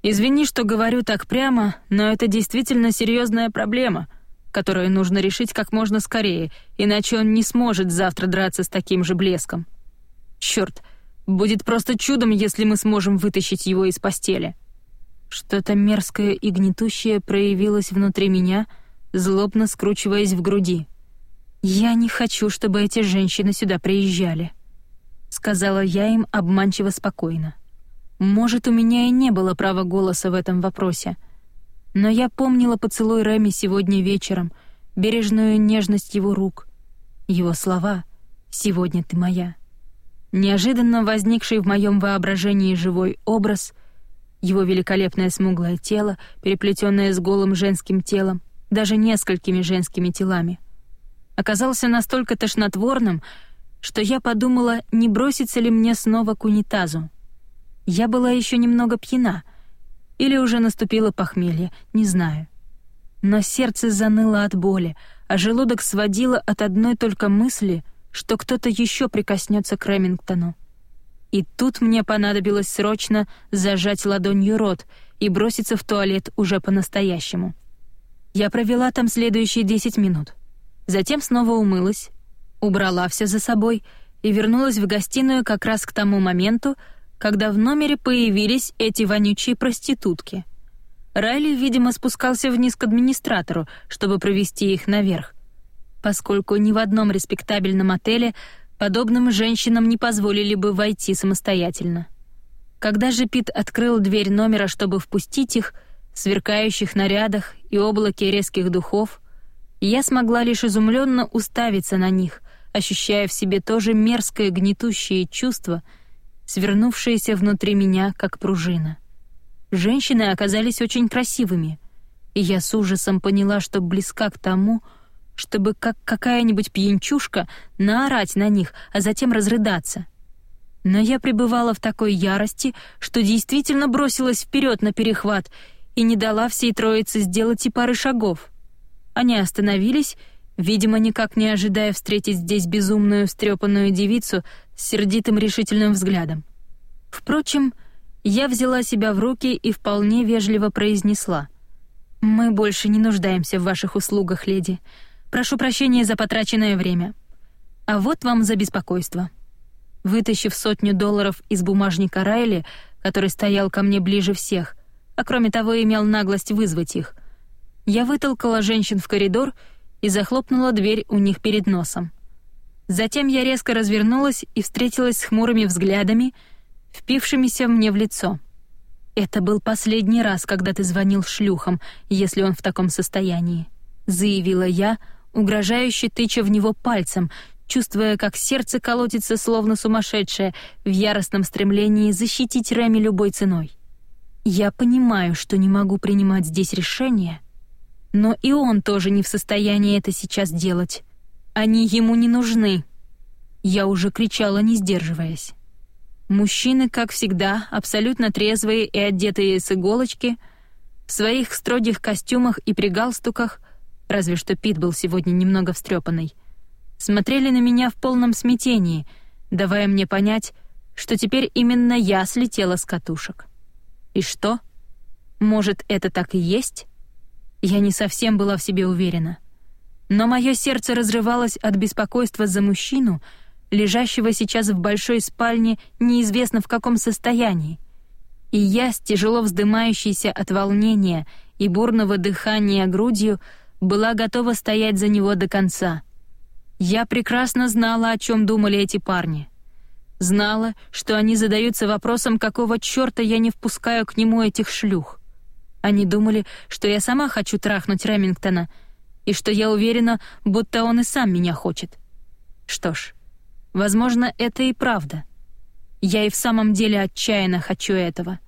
Извини, что говорю так прямо, но это действительно серьезная проблема, которую нужно решить как можно скорее, иначе он не сможет завтра драться с таким же блеском. Черт, будет просто чудом, если мы сможем вытащить его из постели. Что-то мерзкое и гнетущее проявилось внутри меня, злобно скручиваясь в груди. «Я не хочу, чтобы эти женщины сюда приезжали», — сказала я им обманчиво спокойно. Может, у меня и не было права голоса в этом вопросе, но я помнила поцелуй Реми сегодня вечером, бережную нежность его рук, его слова «Сегодня ты моя». Неожиданно возникший в моем воображении живой образ — его великолепное смуглое тело, переплетенное с голым женским телом, даже несколькими женскими телами. оказался настолько тошнотворным, что я подумала, не бросится ли мне снова к унитазу. Я была еще немного пьяна, или уже наступило похмелье, не знаю. Но сердце заныло от боли, а желудок сводило от одной только мысли, что кто-то еще прикоснется к Ремингтону. И тут мне понадобилось срочно зажать ладонью рот и броситься в туалет уже по-настоящему. Я провела там следующие десять минут. Затем снова умылась, убрала все за собой и вернулась в гостиную как раз к тому моменту, когда в номере появились эти вонючие проститутки. Райли, видимо, спускался вниз к администратору, чтобы провести их наверх, поскольку ни в одном респектабельном отеле подобным женщинам не позволили бы войти самостоятельно. Когда же Пит открыл дверь номера, чтобы впустить их, в сверкающих нарядах и облаке резких духов, я смогла лишь изумленно уставиться на них, ощущая в себе то же мерзкое гнетущее чувство, свернувшееся внутри меня, как пружина. Женщины оказались очень красивыми, и я с ужасом поняла, что близка к тому, чтобы как какая-нибудь пьянчушка наорать на них, а затем разрыдаться. Но я пребывала в такой ярости, что действительно бросилась вперед на перехват и не дала всей троице сделать и пары шагов. Они остановились, видимо, никак не ожидая встретить здесь безумную встрепанную девицу с сердитым решительным взглядом. Впрочем, я взяла себя в руки и вполне вежливо произнесла: "Мы больше не нуждаемся в ваших услугах, леди. Прошу прощения за потраченное время. А вот вам за беспокойство». Вытащив сотню долларов из бумажника Райли, который стоял ко мне ближе всех, а кроме того имел наглость вызвать их, я вытолкала женщин в коридор и захлопнула дверь у них перед носом. Затем я резко развернулась и встретилась с хмурыми взглядами, впившимися мне в лицо. «Это был последний раз, когда ты звонил шлюхам, если он в таком состоянии», — заявила я, — угрожающе тыча в него пальцем, чувствуя, как сердце колотится словно сумасшедшее в яростном стремлении защитить Реми любой ценой. Я понимаю, что не могу принимать здесь решения, но и он тоже не в состоянии это сейчас делать. Они ему не нужны. Я уже кричала, не сдерживаясь. Мужчины, как всегда, абсолютно трезвые и одетые с иголочки, в своих строгих костюмах и при галстуках, разве что Пит был сегодня немного встрепанный, смотрели на меня в полном смятении, давая мне понять, что теперь именно я слетела с катушек. И что? Может, это так и есть? Я не совсем была в себе уверена. Но мое сердце разрывалось от беспокойства за мужчину, лежащего сейчас в большой спальне неизвестно в каком состоянии. И я, с тяжело вздымающейся от волнения и бурного дыхания грудью, была готова стоять за него до конца. Я прекрасно знала, о чем думали эти парни. Знала, что они задаются вопросом, какого чёрта я не впускаю к нему этих шлюх. Они думали, что я сама хочу трахнуть Ремингтона, и что я уверена, будто он и сам меня хочет. Что ж, возможно, это и правда. Я и в самом деле отчаянно хочу этого.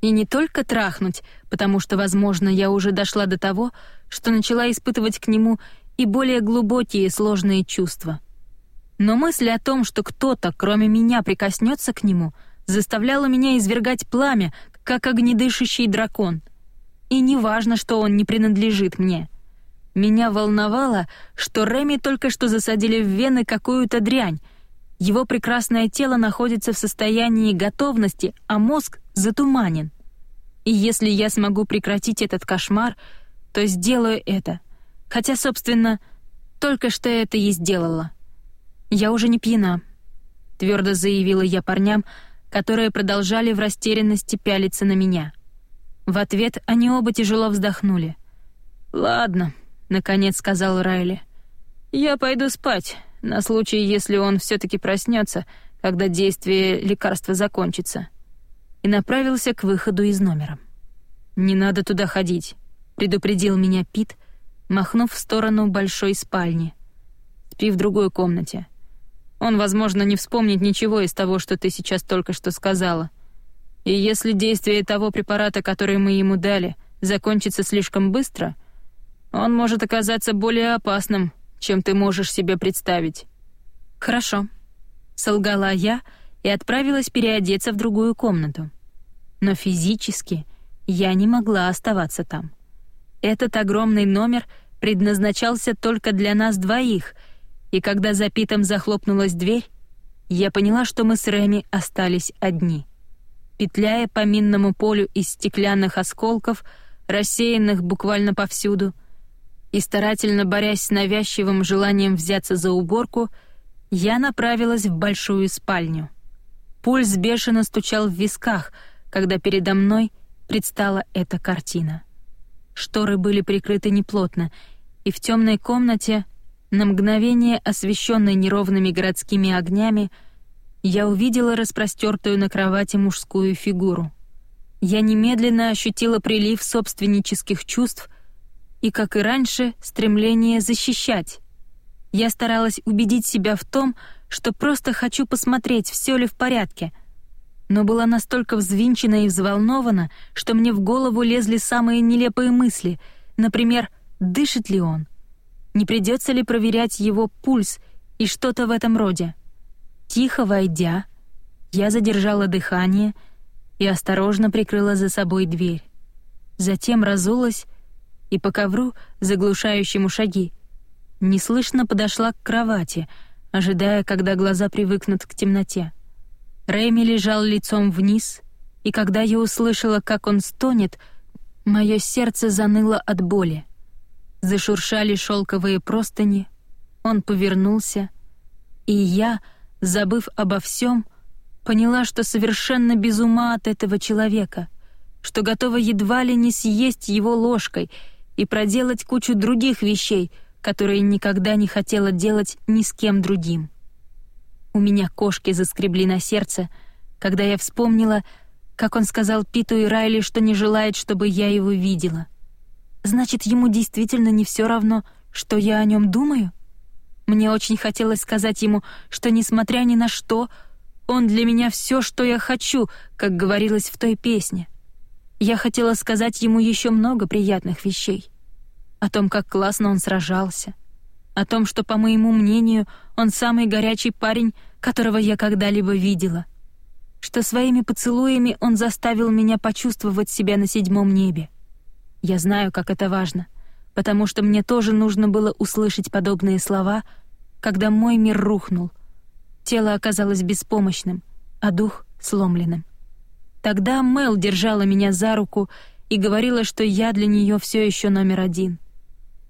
И не только трахнуть, потому что, возможно, я уже дошла до того, что начала испытывать к нему и более глубокие сложные чувства. Но мысль о том, что кто-то, кроме меня, прикоснется к нему, заставляла меня извергать пламя, как огнедышащий дракон. И неважно, что он не принадлежит мне. Меня волновало, что Реми только что засадили в вены какую-то дрянь. Его прекрасное тело находится в состоянии готовности, а мозг затуманен. И если я смогу прекратить этот кошмар — то сделаю это. Хотя, собственно, только что это и сделала. Я уже не пьяна, твердо заявила я парням, которые продолжали в растерянности пялиться на меня. В ответ они оба тяжело вздохнули. «Ладно», — наконец сказал Райли. «Я пойду спать, на случай, если он все таки проснется, когда действие лекарства закончится». И направился к выходу из номера. «Не надо туда ходить предупредил меня Пит, махнув в сторону большой спальни. Спи в другой комнате. Он, возможно, не вспомнит ничего из того, что ты сейчас только что сказала. И если действие того препарата, который мы ему дали, закончится слишком быстро, он может оказаться более опасным, чем ты можешь себе представить». «Хорошо», — солгала я и отправилась переодеться в другую комнату. Но физически я не могла оставаться там. Этот огромный номер предназначался только для нас двоих, и когда за Питом захлопнулась дверь, я поняла, что мы с Реми остались одни. Петляя по минному полю из стеклянных осколков, рассеянных буквально повсюду, и старательно борясь с навязчивым желанием взяться за уборку, я направилась в большую спальню. Пульс бешено стучал в висках, когда передо мной предстала эта картина. Шторы были прикрыты неплотно, и в темной комнате, на мгновение освещенной неровными городскими огнями, я увидела распростертую на кровати мужскую фигуру. Я немедленно ощутила прилив собственнических чувств и, как и раньше, стремление защищать. Я старалась убедить себя в том, что просто хочу посмотреть, все ли в порядке, но была настолько взвинчена и взволнована, что мне в голову лезли самые нелепые мысли, например, дышит ли он, не придется ли проверять его пульс и что-то в этом роде. Тихо войдя, я задержала дыхание и осторожно прикрыла за собой дверь. Затем разулась и по ковру, заглушающему шаги, неслышно подошла к кровати, ожидая, когда глаза привыкнут к темноте. Рэми лежал лицом вниз, и когда я услышала, как он стонет, мое сердце заныло от боли. Зашуршали шелковые простыни, он повернулся, и я — забыв обо всем, поняла, что совершенно без ума от этого человека, что готова едва ли не съесть его ложкой и проделать кучу других вещей, которые никогда не хотела делать ни с кем другим. У меня кошки заскребли на сердце, когда я вспомнила, как он сказал Питу и Райли, что не желает, чтобы я его видела. Значит, ему действительно не все равно, что я о нем думаю? Мне очень хотелось сказать ему, что, несмотря ни на что, он для меня все, что я хочу, как говорилось в той песне. Я хотела сказать ему еще много приятных вещей. О том, как классно он сражался. О том, что, по моему мнению, он самый горячий парень, которого я когда-либо видела. Что своими поцелуями он заставил меня почувствовать себя на седьмом небе. Я знаю, как это важно, потому что мне тоже нужно было услышать подобные слова — когда мой мир рухнул. Тело оказалось беспомощным, а дух — сломленным. Тогда Мэл держала меня за руку и говорила, что я для нее все еще номер один.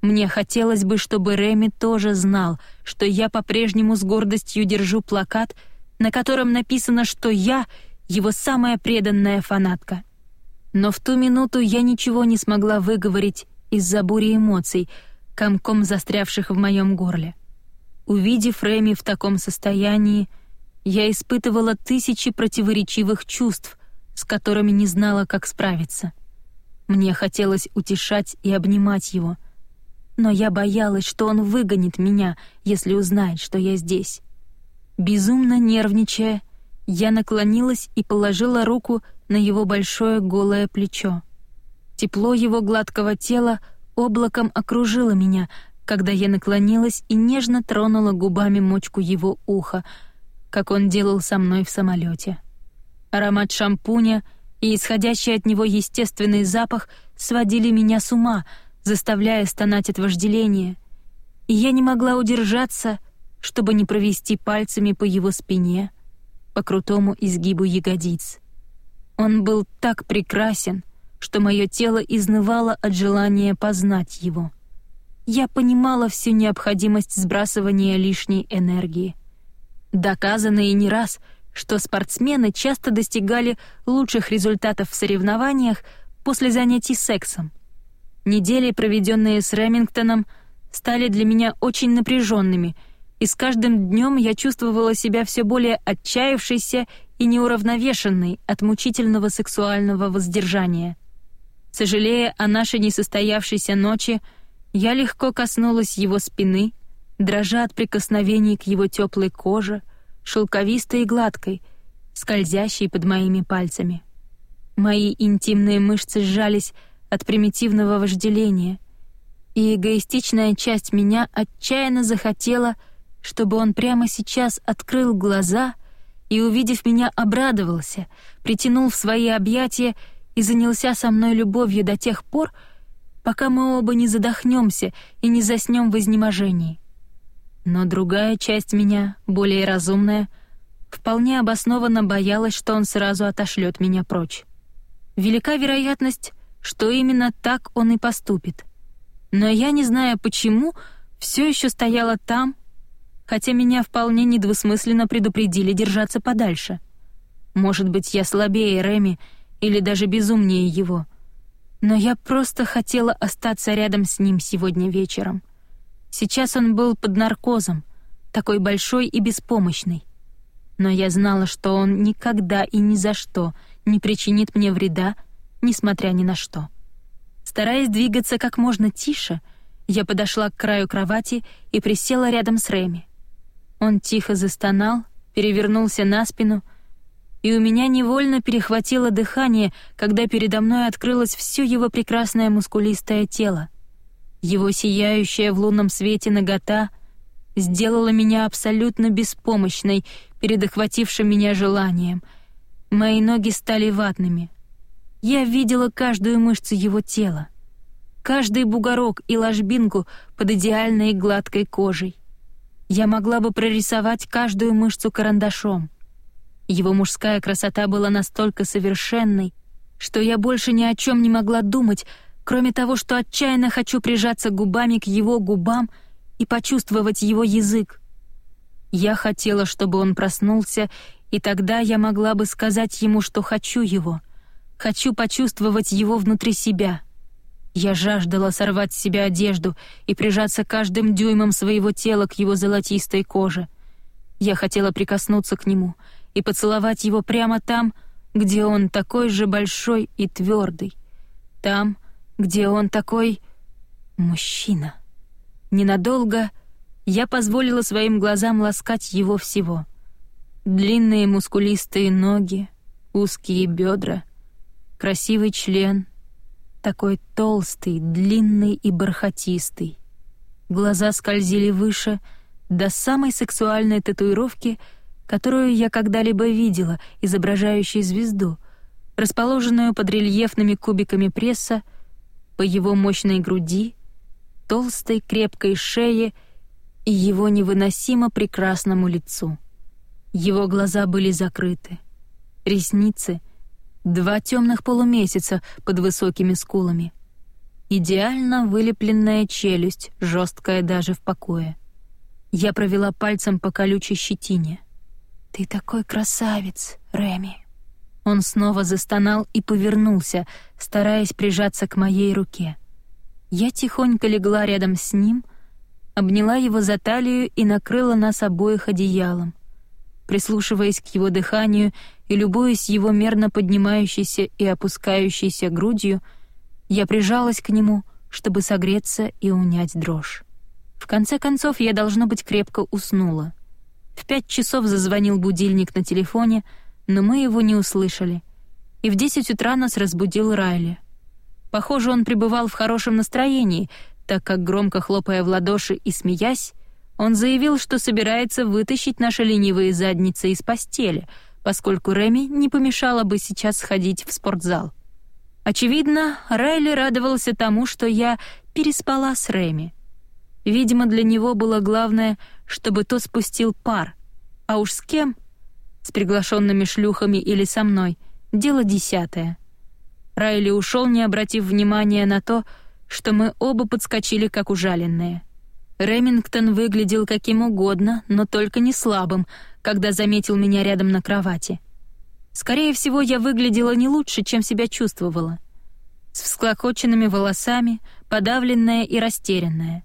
Мне хотелось бы, чтобы Реми тоже знал, что я по-прежнему с гордостью держу плакат, на котором написано, что я — его самая преданная фанатка. Но в ту минуту я ничего не смогла выговорить из-за бури эмоций, комком застрявших в моем горле. Увидев Реми в таком состоянии, я испытывала тысячи противоречивых чувств, с которыми не знала, как справиться. Мне хотелось утешать и обнимать его, но я боялась, что он выгонит меня, если узнает, что я здесь. Безумно нервничая, я наклонилась и положила руку на его большое голое плечо. Тепло его гладкого тела облаком окружило меня, когда я наклонилась и нежно тронула губами мочку его уха, как он делал со мной в самолете. Аромат шампуня и исходящий от него естественный запах сводили меня с ума, заставляя стонать от вожделения, и я не могла удержаться, чтобы не провести пальцами по его спине, по крутому изгибу ягодиц. Он был так прекрасен, что мое тело изнывало от желания познать его — я понимала всю необходимость сбрасывания лишней энергии. Доказано и не раз, что спортсмены часто достигали лучших результатов в соревнованиях после занятий сексом. Недели, проведенные с Ремингтоном, стали для меня очень напряженными, и с каждым днем я чувствовала себя все более отчаявшейся и неуравновешенной от мучительного сексуального воздержания. Сожалея о нашей несостоявшейся ночи, я легко коснулась его спины, дрожа от прикосновений к его теплой коже, шелковистой и гладкой, скользящей под моими пальцами. Мои интимные мышцы сжались от примитивного вожделения, и эгоистичная часть меня отчаянно захотела, чтобы он прямо сейчас открыл глаза и, увидев меня, обрадовался, притянул в свои объятия и занялся со мной любовью до тех пор, пока мы оба не задохнемся и не заснем в изнеможении. Но другая часть меня, более разумная, вполне обоснованно боялась, что он сразу отошлет меня прочь. Велика вероятность, что именно так он и поступит. Но я, не зная почему, все еще стояла там, хотя меня вполне недвусмысленно предупредили держаться подальше. Может быть, я слабее Реми или даже безумнее его. Но я просто хотела остаться рядом с ним сегодня вечером. Сейчас он был под наркозом, такой большой и беспомощный. Но я знала, что он никогда и ни за что не причинит мне вреда, несмотря ни на что. Стараясь двигаться как можно тише, я подошла к краю кровати и присела рядом с Рэми. Он тихо застонал, перевернулся на спину, и у меня невольно перехватило дыхание, когда передо мной открылось все его прекрасное мускулистое тело — его сияющая в лунном свете нагота сделала меня абсолютно беспомощной перед охватившим меня желанием. Мои ноги стали ватными. Я видела каждую мышцу его тела, каждый бугорок и ложбинку под идеальной гладкой кожей. Я могла бы прорисовать каждую мышцу карандашом. Его мужская красота была настолько совершенной, что я больше ни о чем не могла думать, кроме того, что отчаянно хочу прижаться губами к его губам и почувствовать его язык. Я хотела, чтобы он проснулся, и тогда я могла бы сказать ему, что хочу его. Хочу почувствовать его внутри себя. Я жаждала сорвать с себя одежду и прижаться каждым дюймом своего тела к его золотистой коже. Я хотела прикоснуться к нему и поцеловать его прямо там, где он такой же большой и твердый. Там, где он такой... мужчина. Ненадолго я позволила своим глазам ласкать его всего. Длинные мускулистые ноги, узкие бедра, красивый член, такой толстый, длинный и бархатистый. Глаза скользили выше, до самой сексуальной татуировки, которую я когда-либо видела, изображающей звезду, расположенную под рельефными кубиками пресса, по его мощной груди, толстой крепкой шее и его невыносимо прекрасному лицу. Его глаза были закрыты. Ресницы — два темных полумесяца под высокими скулами. Идеально вылепленная челюсть, жесткая даже в покое. Я провела пальцем по колючей щетине. «Ты такой красавец, Реми!» Он снова застонал и повернулся, стараясь прижаться к моей руке. Я тихонько легла рядом с ним, обняла его за талию и накрыла нас обоих одеялом. Прислушиваясь к его дыханию и любуясь его мерно поднимающейся и опускающейся грудью, я прижалась к нему, чтобы согреться и унять дрожь. В конце концов, я, должно быть, крепко уснула. В пять часов зазвонил будильник на телефоне — но мы его не услышали. И в десять утра нас разбудил Райли. Похоже, он пребывал в хорошем настроении, так как, громко хлопая в ладоши и смеясь, он заявил, что собирается вытащить наши ленивые задницы из постели, поскольку Реми не помешало бы сейчас сходить в спортзал. Очевидно, Райли радовался тому, что я переспала с Реми. Видимо, для него было главное, чтобы тот спустил пар, а уж с кем — с приглашенными шлюхами или со мной, дело десятое. Райли ушел, не обратив внимания на то, что мы оба подскочили как ужаленные. Ремингтон выглядел каким угодно, но только не слабым, когда заметил меня рядом на кровати. Скорее всего, я выглядела не лучше, чем себя чувствовала. С всклокоченными волосами, подавленная и растерянная.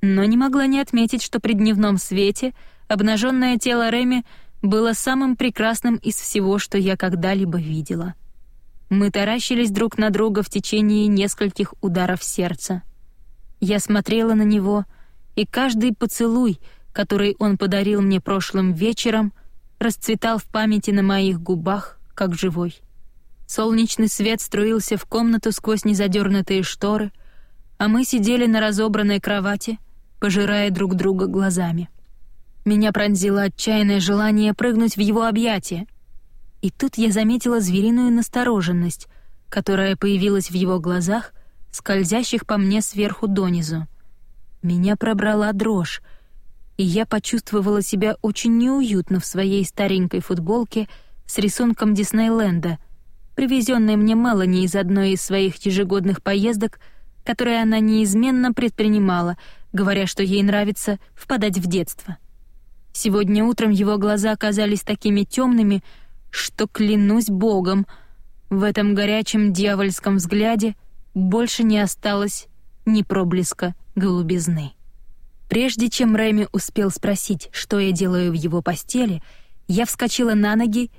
Но не могла не отметить, что при дневном свете обнаженное тело Реми было самым прекрасным из всего, что я когда-либо видела. Мы таращились друг на друга в течение нескольких ударов сердца. Я смотрела на него, и каждый поцелуй, который он подарил мне прошлым вечером, расцветал в памяти на моих губах, как живой. Солнечный свет струился в комнату сквозь незадернутые шторы, а мы сидели на разобранной кровати, пожирая друг друга глазами. Меня пронзило отчаянное желание прыгнуть в его объятия. И тут я заметила звериную настороженность, которая появилась в его глазах, скользящих по мне сверху донизу. Меня пробрала дрожь, и я почувствовала себя очень неуютно в своей старенькой футболке с рисунком Диснейленда, привезенной мне Мелани из одной из своих ежегодных поездок, которые она неизменно предпринимала, говоря, что ей нравится впадать в детство. Сегодня утром его глаза оказались такими темными, что, клянусь богом, в этом горячем дьявольском взгляде больше не осталось ни проблеска голубизны. Прежде чем Рэми успел спросить, что я делаю в его постели, я вскочила на ноги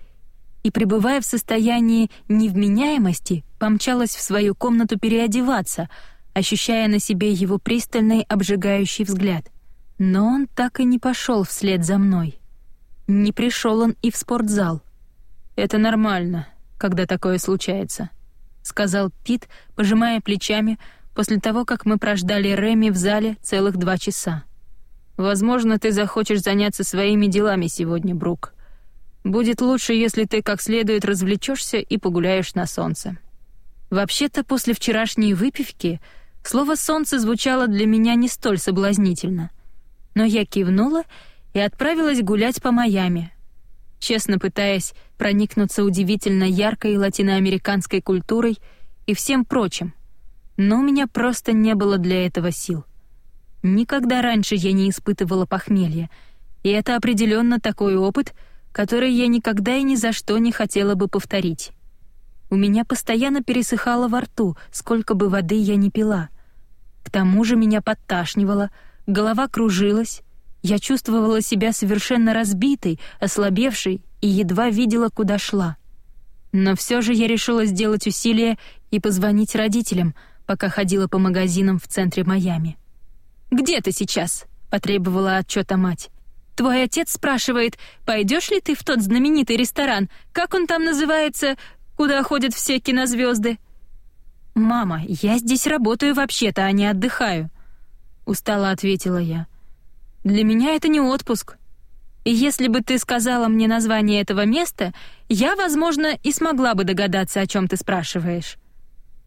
и, пребывая в состоянии невменяемости, помчалась в свою комнату переодеваться, ощущая на себе его пристальный обжигающий взгляд. Но он так и не пошел вслед за мной. Не пришел он и в спортзал. «Это нормально, когда такое случается», — сказал Пит, пожимая плечами, после того, как мы прождали Реми в зале целых два часа. «Возможно, ты захочешь заняться своими делами сегодня, Брук. Будет лучше, если ты как следует развлечешься и погуляешь на солнце». Вообще-то, после вчерашней выпивки слово «солнце» звучало для меня не столь соблазнительно. Но я кивнула и отправилась гулять по Майами, честно пытаясь проникнуться удивительно яркой латиноамериканской культурой и всем прочим — но у меня просто не было для этого сил. Никогда раньше я не испытывала похмелья, и это определенно такой опыт, который я никогда и ни за что не хотела бы повторить. У меня постоянно пересыхало во рту, сколько бы воды я ни пила. К тому же меня подташнивало, голова кружилась, я чувствовала себя совершенно разбитой, ослабевшей и едва видела, куда шла. Но все же я решила сделать усилие и позвонить родителям — пока ходила по магазинам в центре Майами. «Где ты сейчас?» — потребовала отчета мать. «Твой отец спрашивает, пойдешь ли ты в тот знаменитый ресторан, как он там называется, куда ходят все кинозвезды?» «Мама, я здесь работаю вообще-то, а не отдыхаю», — устало ответила я. «Для меня это не отпуск. И если бы ты сказала мне название этого места, я, возможно, и смогла бы догадаться, о чем ты спрашиваешь».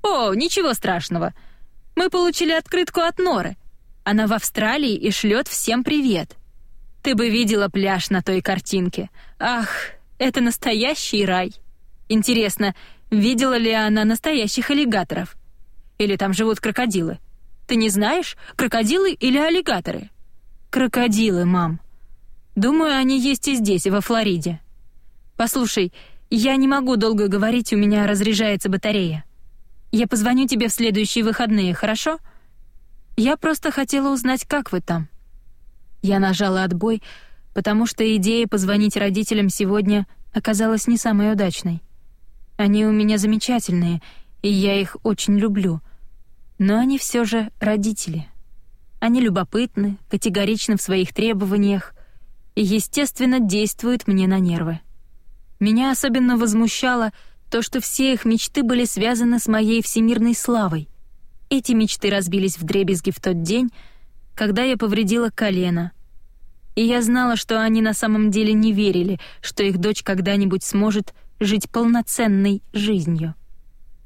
«О, ничего страшного. Мы получили открытку от Норы. Она в Австралии и шлет всем привет. Ты бы видела пляж на той картинке. Ах, это настоящий рай. Интересно, видела ли она настоящих аллигаторов? Или там живут крокодилы? Ты не знаешь, крокодилы или аллигаторы? Крокодилы, мам. Думаю, они есть и здесь, во Флориде. Послушай, я не могу долго говорить, у меня разряжается батарея. Я позвоню тебе в следующие выходные, хорошо? Я просто хотела узнать, как вы там». Я нажала отбой, потому что идея позвонить родителям сегодня оказалась не самой удачной. Они у меня замечательные, и я их очень люблю. Но они все же родители. Они любопытны, категоричны в своих требованиях и, естественно, действуют мне на нервы. Меня особенно возмущало, то, что все их мечты были связаны с моей всемирной славой. Эти мечты разбились в дребезги в тот день, когда я повредила колено. И я знала, что они на самом деле не верили, что их дочь когда-нибудь сможет жить полноценной жизнью.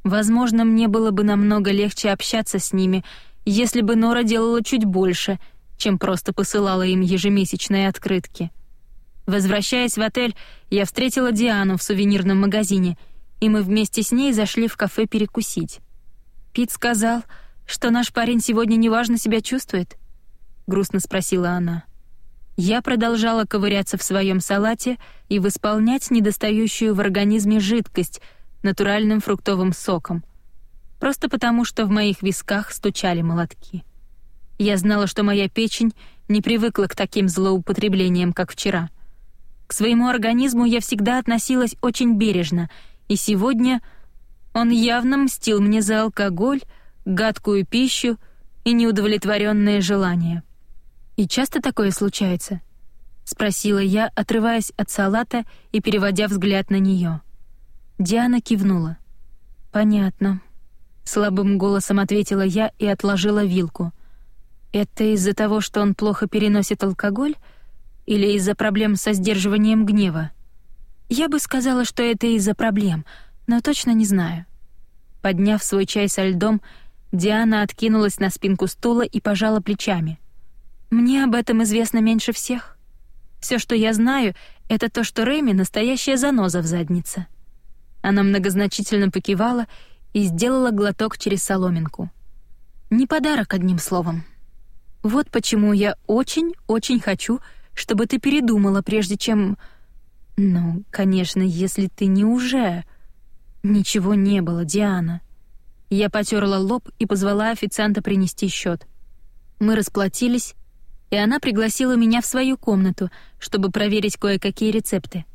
Возможно, мне было бы намного легче общаться с ними, если бы Нора делала чуть больше, чем просто посылала им ежемесячные открытки. Возвращаясь в отель, я встретила Диану в сувенирном магазине — и мы вместе с ней зашли в кафе перекусить. Пит сказал, что наш парень сегодня неважно себя чувствует, грустно спросила она. Я продолжала ковыряться в своем салате и восполнять недостающую в организме жидкость натуральным фруктовым соком, просто потому что в моих висках стучали молотки. Я знала, что моя печень не привыкла к таким злоупотреблениям, как вчера. К своему организму я всегда относилась очень бережно — и сегодня он явно мстил мне за алкоголь, гадкую пищу и неудовлетворенные желания. «И часто такое случается?» — спросила я, отрываясь от салата и переводя взгляд на нее. Диана кивнула. «Понятно», — слабым голосом ответила я и отложила вилку. Это из-за того, что он плохо переносит алкоголь или из-за проблем со сдерживанием гнева? Я бы сказала, что это из-за проблем, но точно не знаю. Подняв свой чай со льдом, Диана откинулась на спинку стула и пожала плечами. Мне об этом известно меньше всех. Все, что я знаю, это то, что Реми настоящая заноза в заднице. Она многозначительно покивала и сделала глоток через соломинку. Не подарок одним словом. Вот почему я очень-очень хочу, чтобы ты передумала, прежде чем ну, конечно, если ты не уже... Ничего не было, Диана. Я потерла лоб и позвала официанта принести счет. Мы расплатились, и она пригласила меня в свою комнату, чтобы проверить кое-какие рецепты.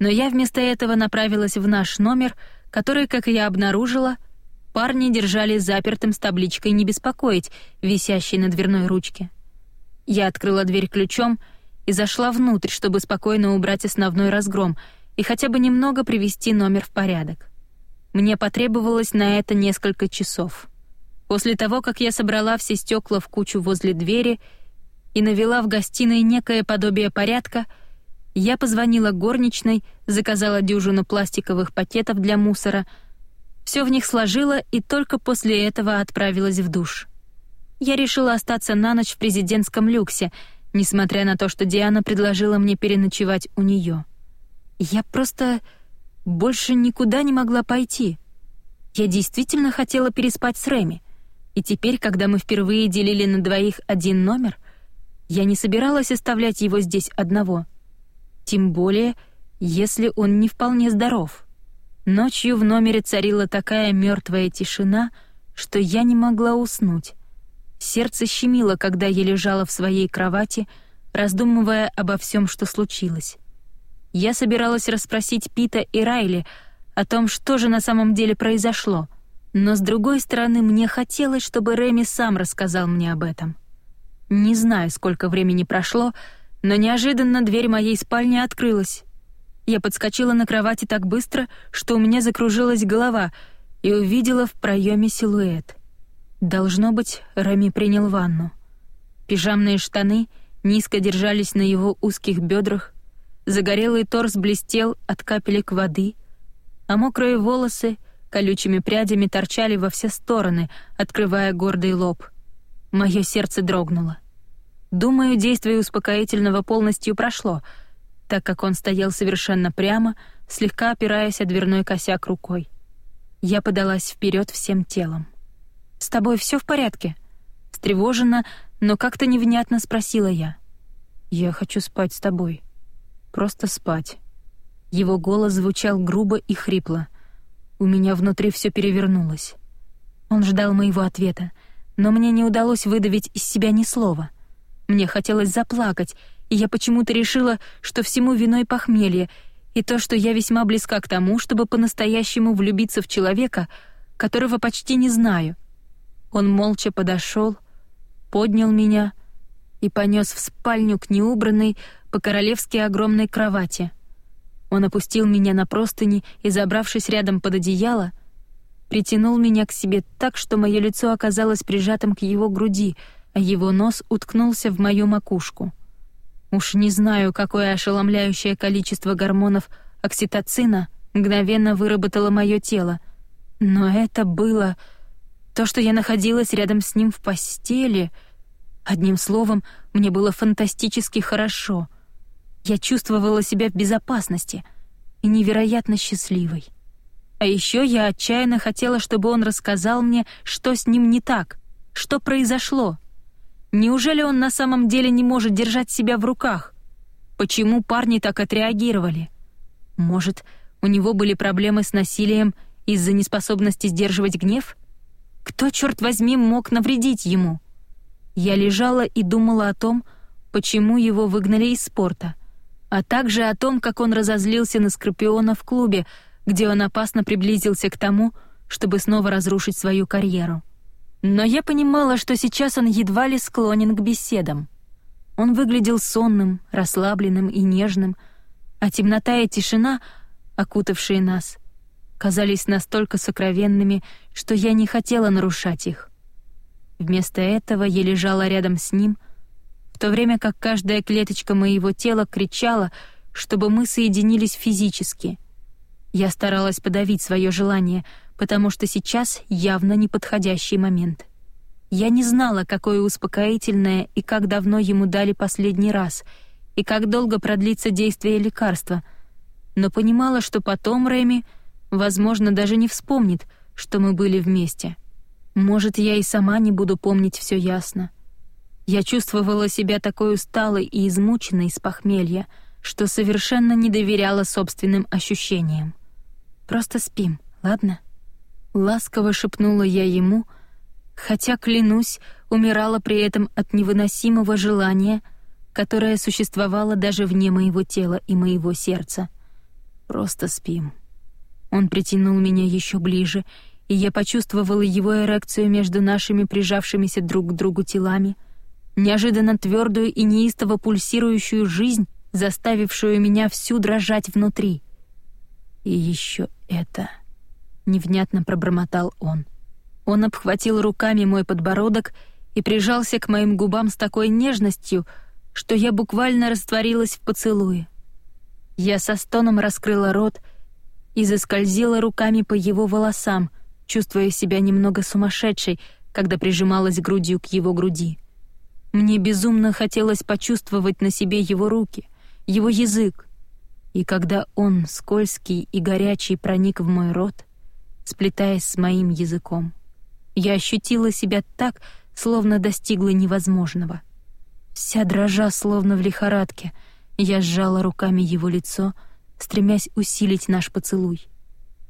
Но я вместо этого направилась в наш номер, который, как я обнаружила, парни держали запертым с табличкой «Не беспокоить», висящей на дверной ручке. Я открыла дверь ключом — и зашла внутрь, чтобы спокойно убрать основной разгром и хотя бы немного привести номер в порядок. Мне потребовалось на это несколько часов. После того, как я собрала все стекла в кучу возле двери и навела в гостиной некое подобие порядка, я позвонила горничной, заказала дюжину пластиковых пакетов для мусора, все в них сложила и только после этого отправилась в душ. Я решила остаться на ночь в президентском люксе — несмотря на то, что Диана предложила мне переночевать у нее. Я просто больше никуда не могла пойти. Я действительно хотела переспать с Реми, и теперь, когда мы впервые делили на двоих один номер, я не собиралась оставлять его здесь одного. Тем более, если он не вполне здоров. Ночью в номере царила такая мертвая тишина, что я не могла уснуть. Сердце щемило, когда я лежала в своей кровати, раздумывая обо всем, что случилось. Я собиралась расспросить Пита и Райли о том, что же на самом деле произошло, но с другой стороны мне хотелось, чтобы Реми сам рассказал мне об этом. Не знаю, сколько времени прошло, но неожиданно дверь моей спальни открылась. Я подскочила на кровати так быстро, что у меня закружилась голова, и увидела в проеме силуэт — Должно быть, Рами принял ванну. Пижамные штаны низко держались на его узких бедрах, загорелый торс блестел от капелек воды, а мокрые волосы колючими прядями торчали во все стороны, открывая гордый лоб. Мое сердце дрогнуло. Думаю, действие успокоительного полностью прошло, так как он стоял совершенно прямо, слегка опираясь о дверной косяк рукой. Я подалась вперед всем телом. «С тобой все в порядке?» Встревоженно, но как-то невнятно спросила я. «Я хочу спать с тобой. Просто спать». Его голос звучал грубо и хрипло. У меня внутри все перевернулось. Он ждал моего ответа, но мне не удалось выдавить из себя ни слова. Мне хотелось заплакать, и я почему-то решила, что всему виной похмелье и то, что я весьма близка к тому, чтобы по-настоящему влюбиться в человека, которого почти не знаю — он молча подошел, поднял меня и понес в спальню к неубранной, по-королевски огромной кровати. Он опустил меня на простыни и, забравшись рядом под одеяло, притянул меня к себе так, что мое лицо оказалось прижатым к его груди, а его нос уткнулся в мою макушку. Уж не знаю, какое ошеломляющее количество гормонов окситоцина мгновенно выработало мое тело, но это было то, что я находилась рядом с ним в постели... Одним словом, мне было фантастически хорошо. Я чувствовала себя в безопасности и невероятно счастливой. А еще я отчаянно хотела, чтобы он рассказал мне, что с ним не так, что произошло. Неужели он на самом деле не может держать себя в руках? Почему парни так отреагировали? Может, у него были проблемы с насилием из-за неспособности сдерживать гнев? Кто, черт возьми, мог навредить ему? Я лежала и думала о том, почему его выгнали из спорта, а также о том, как он разозлился на Скорпиона в клубе, где он опасно приблизился к тому, чтобы снова разрушить свою карьеру. Но я понимала, что сейчас он едва ли склонен к беседам. Он выглядел сонным, расслабленным и нежным, а темнота и тишина, окутавшие нас, казались настолько сокровенными, что я не хотела нарушать их. Вместо этого я лежала рядом с ним, в то время как каждая клеточка моего тела кричала, чтобы мы соединились физически. Я старалась подавить свое желание, потому что сейчас явно неподходящий момент. Я не знала, какое успокоительное и как давно ему дали последний раз, и как долго продлится действие лекарства, но понимала, что потом Реми, возможно, даже не вспомнит, что мы были вместе. Может, я и сама не буду помнить все ясно. Я чувствовала себя такой усталой и измученной с похмелья, что совершенно не доверяла собственным ощущениям. «Просто спим, ладно?» Ласково шепнула я ему, хотя, клянусь, умирала при этом от невыносимого желания, которое существовало даже вне моего тела и моего сердца. «Просто спим». Он притянул меня еще ближе, и я почувствовала его эрекцию между нашими прижавшимися друг к другу телами, неожиданно твердую и неистово пульсирующую жизнь, заставившую меня всю дрожать внутри. И еще это... Невнятно пробормотал он. Он обхватил руками мой подбородок и прижался к моим губам с такой нежностью, что я буквально растворилась в поцелуе. Я со стоном раскрыла рот и заскользила руками по его волосам, чувствуя себя немного сумасшедшей, когда прижималась грудью к его груди. Мне безумно хотелось почувствовать на себе его руки, его язык. И когда он, скользкий и горячий, проник в мой рот, сплетаясь с моим языком, я ощутила себя так, словно достигла невозможного. Вся дрожа, словно в лихорадке, я сжала руками его лицо, стремясь усилить наш поцелуй.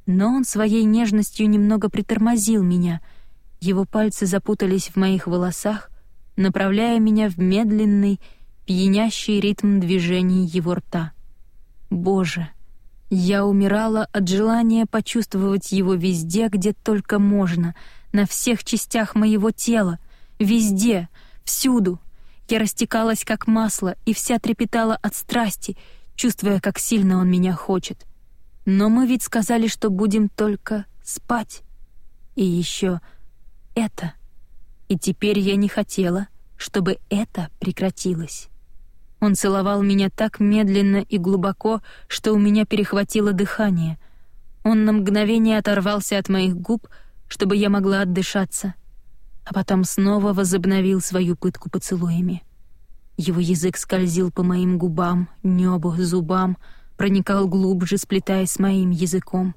Но он своей нежностью немного притормозил меня. Его пальцы запутались в моих волосах, направляя меня в медленный, пьянящий ритм движений его рта. Боже, я умирала от желания почувствовать его везде, где только можно, на всех частях моего тела, везде, всюду. Я растекалась как масло и вся трепетала от страсти, чувствуя, как сильно он меня хочет. Но мы ведь сказали, что будем только спать. И еще это. И теперь я не хотела, чтобы это прекратилось. Он целовал меня так медленно и глубоко, что у меня перехватило дыхание. Он на мгновение оторвался от моих губ, чтобы я могла отдышаться, а потом снова возобновил свою пытку поцелуями. Его язык скользил по моим губам, небу, зубам — проникал глубже, сплетаясь с моим языком.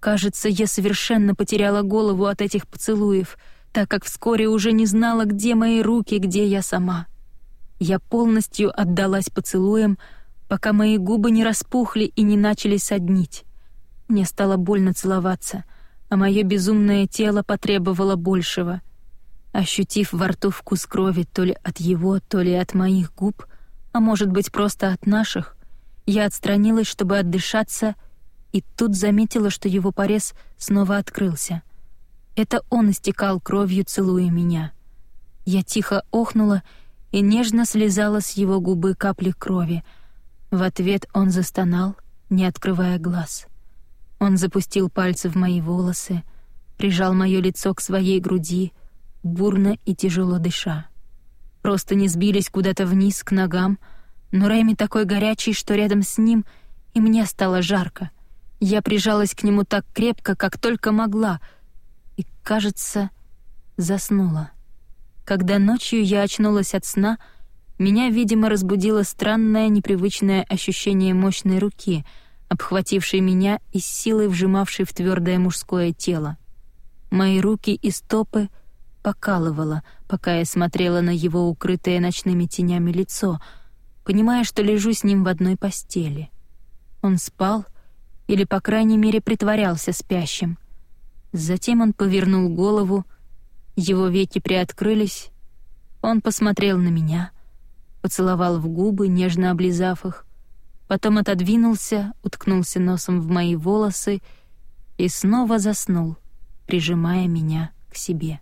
Кажется, я совершенно потеряла голову от этих поцелуев, так как вскоре уже не знала, где мои руки, где я сама. Я полностью отдалась поцелуям, пока мои губы не распухли и не начали соднить. Мне стало больно целоваться, а мое безумное тело потребовало большего. Ощутив во рту вкус крови то ли от его, то ли от моих губ, а может быть просто от наших, я отстранилась, чтобы отдышаться, и тут заметила, что его порез снова открылся. Это он истекал кровью, целуя меня. Я тихо охнула и нежно слезала с его губы капли крови. В ответ он застонал, не открывая глаз. Он запустил пальцы в мои волосы, прижал моё лицо к своей груди, бурно и тяжело дыша. Просто не сбились куда-то вниз к ногам — но Рэми такой горячий, что рядом с ним и мне стало жарко. Я прижалась к нему так крепко, как только могла, и, кажется, заснула. Когда ночью я очнулась от сна, меня, видимо, разбудило странное непривычное ощущение мощной руки, обхватившей меня и силой вжимавшей в твердое мужское тело. Мои руки и стопы покалывало, пока я смотрела на его укрытое ночными тенями лицо — понимая, что лежу с ним в одной постели. Он спал или, по крайней мере, притворялся спящим. Затем он повернул голову, его веки приоткрылись, он посмотрел на меня, поцеловал в губы, нежно облизав их, потом отодвинулся, уткнулся носом в мои волосы и снова заснул, прижимая меня к себе.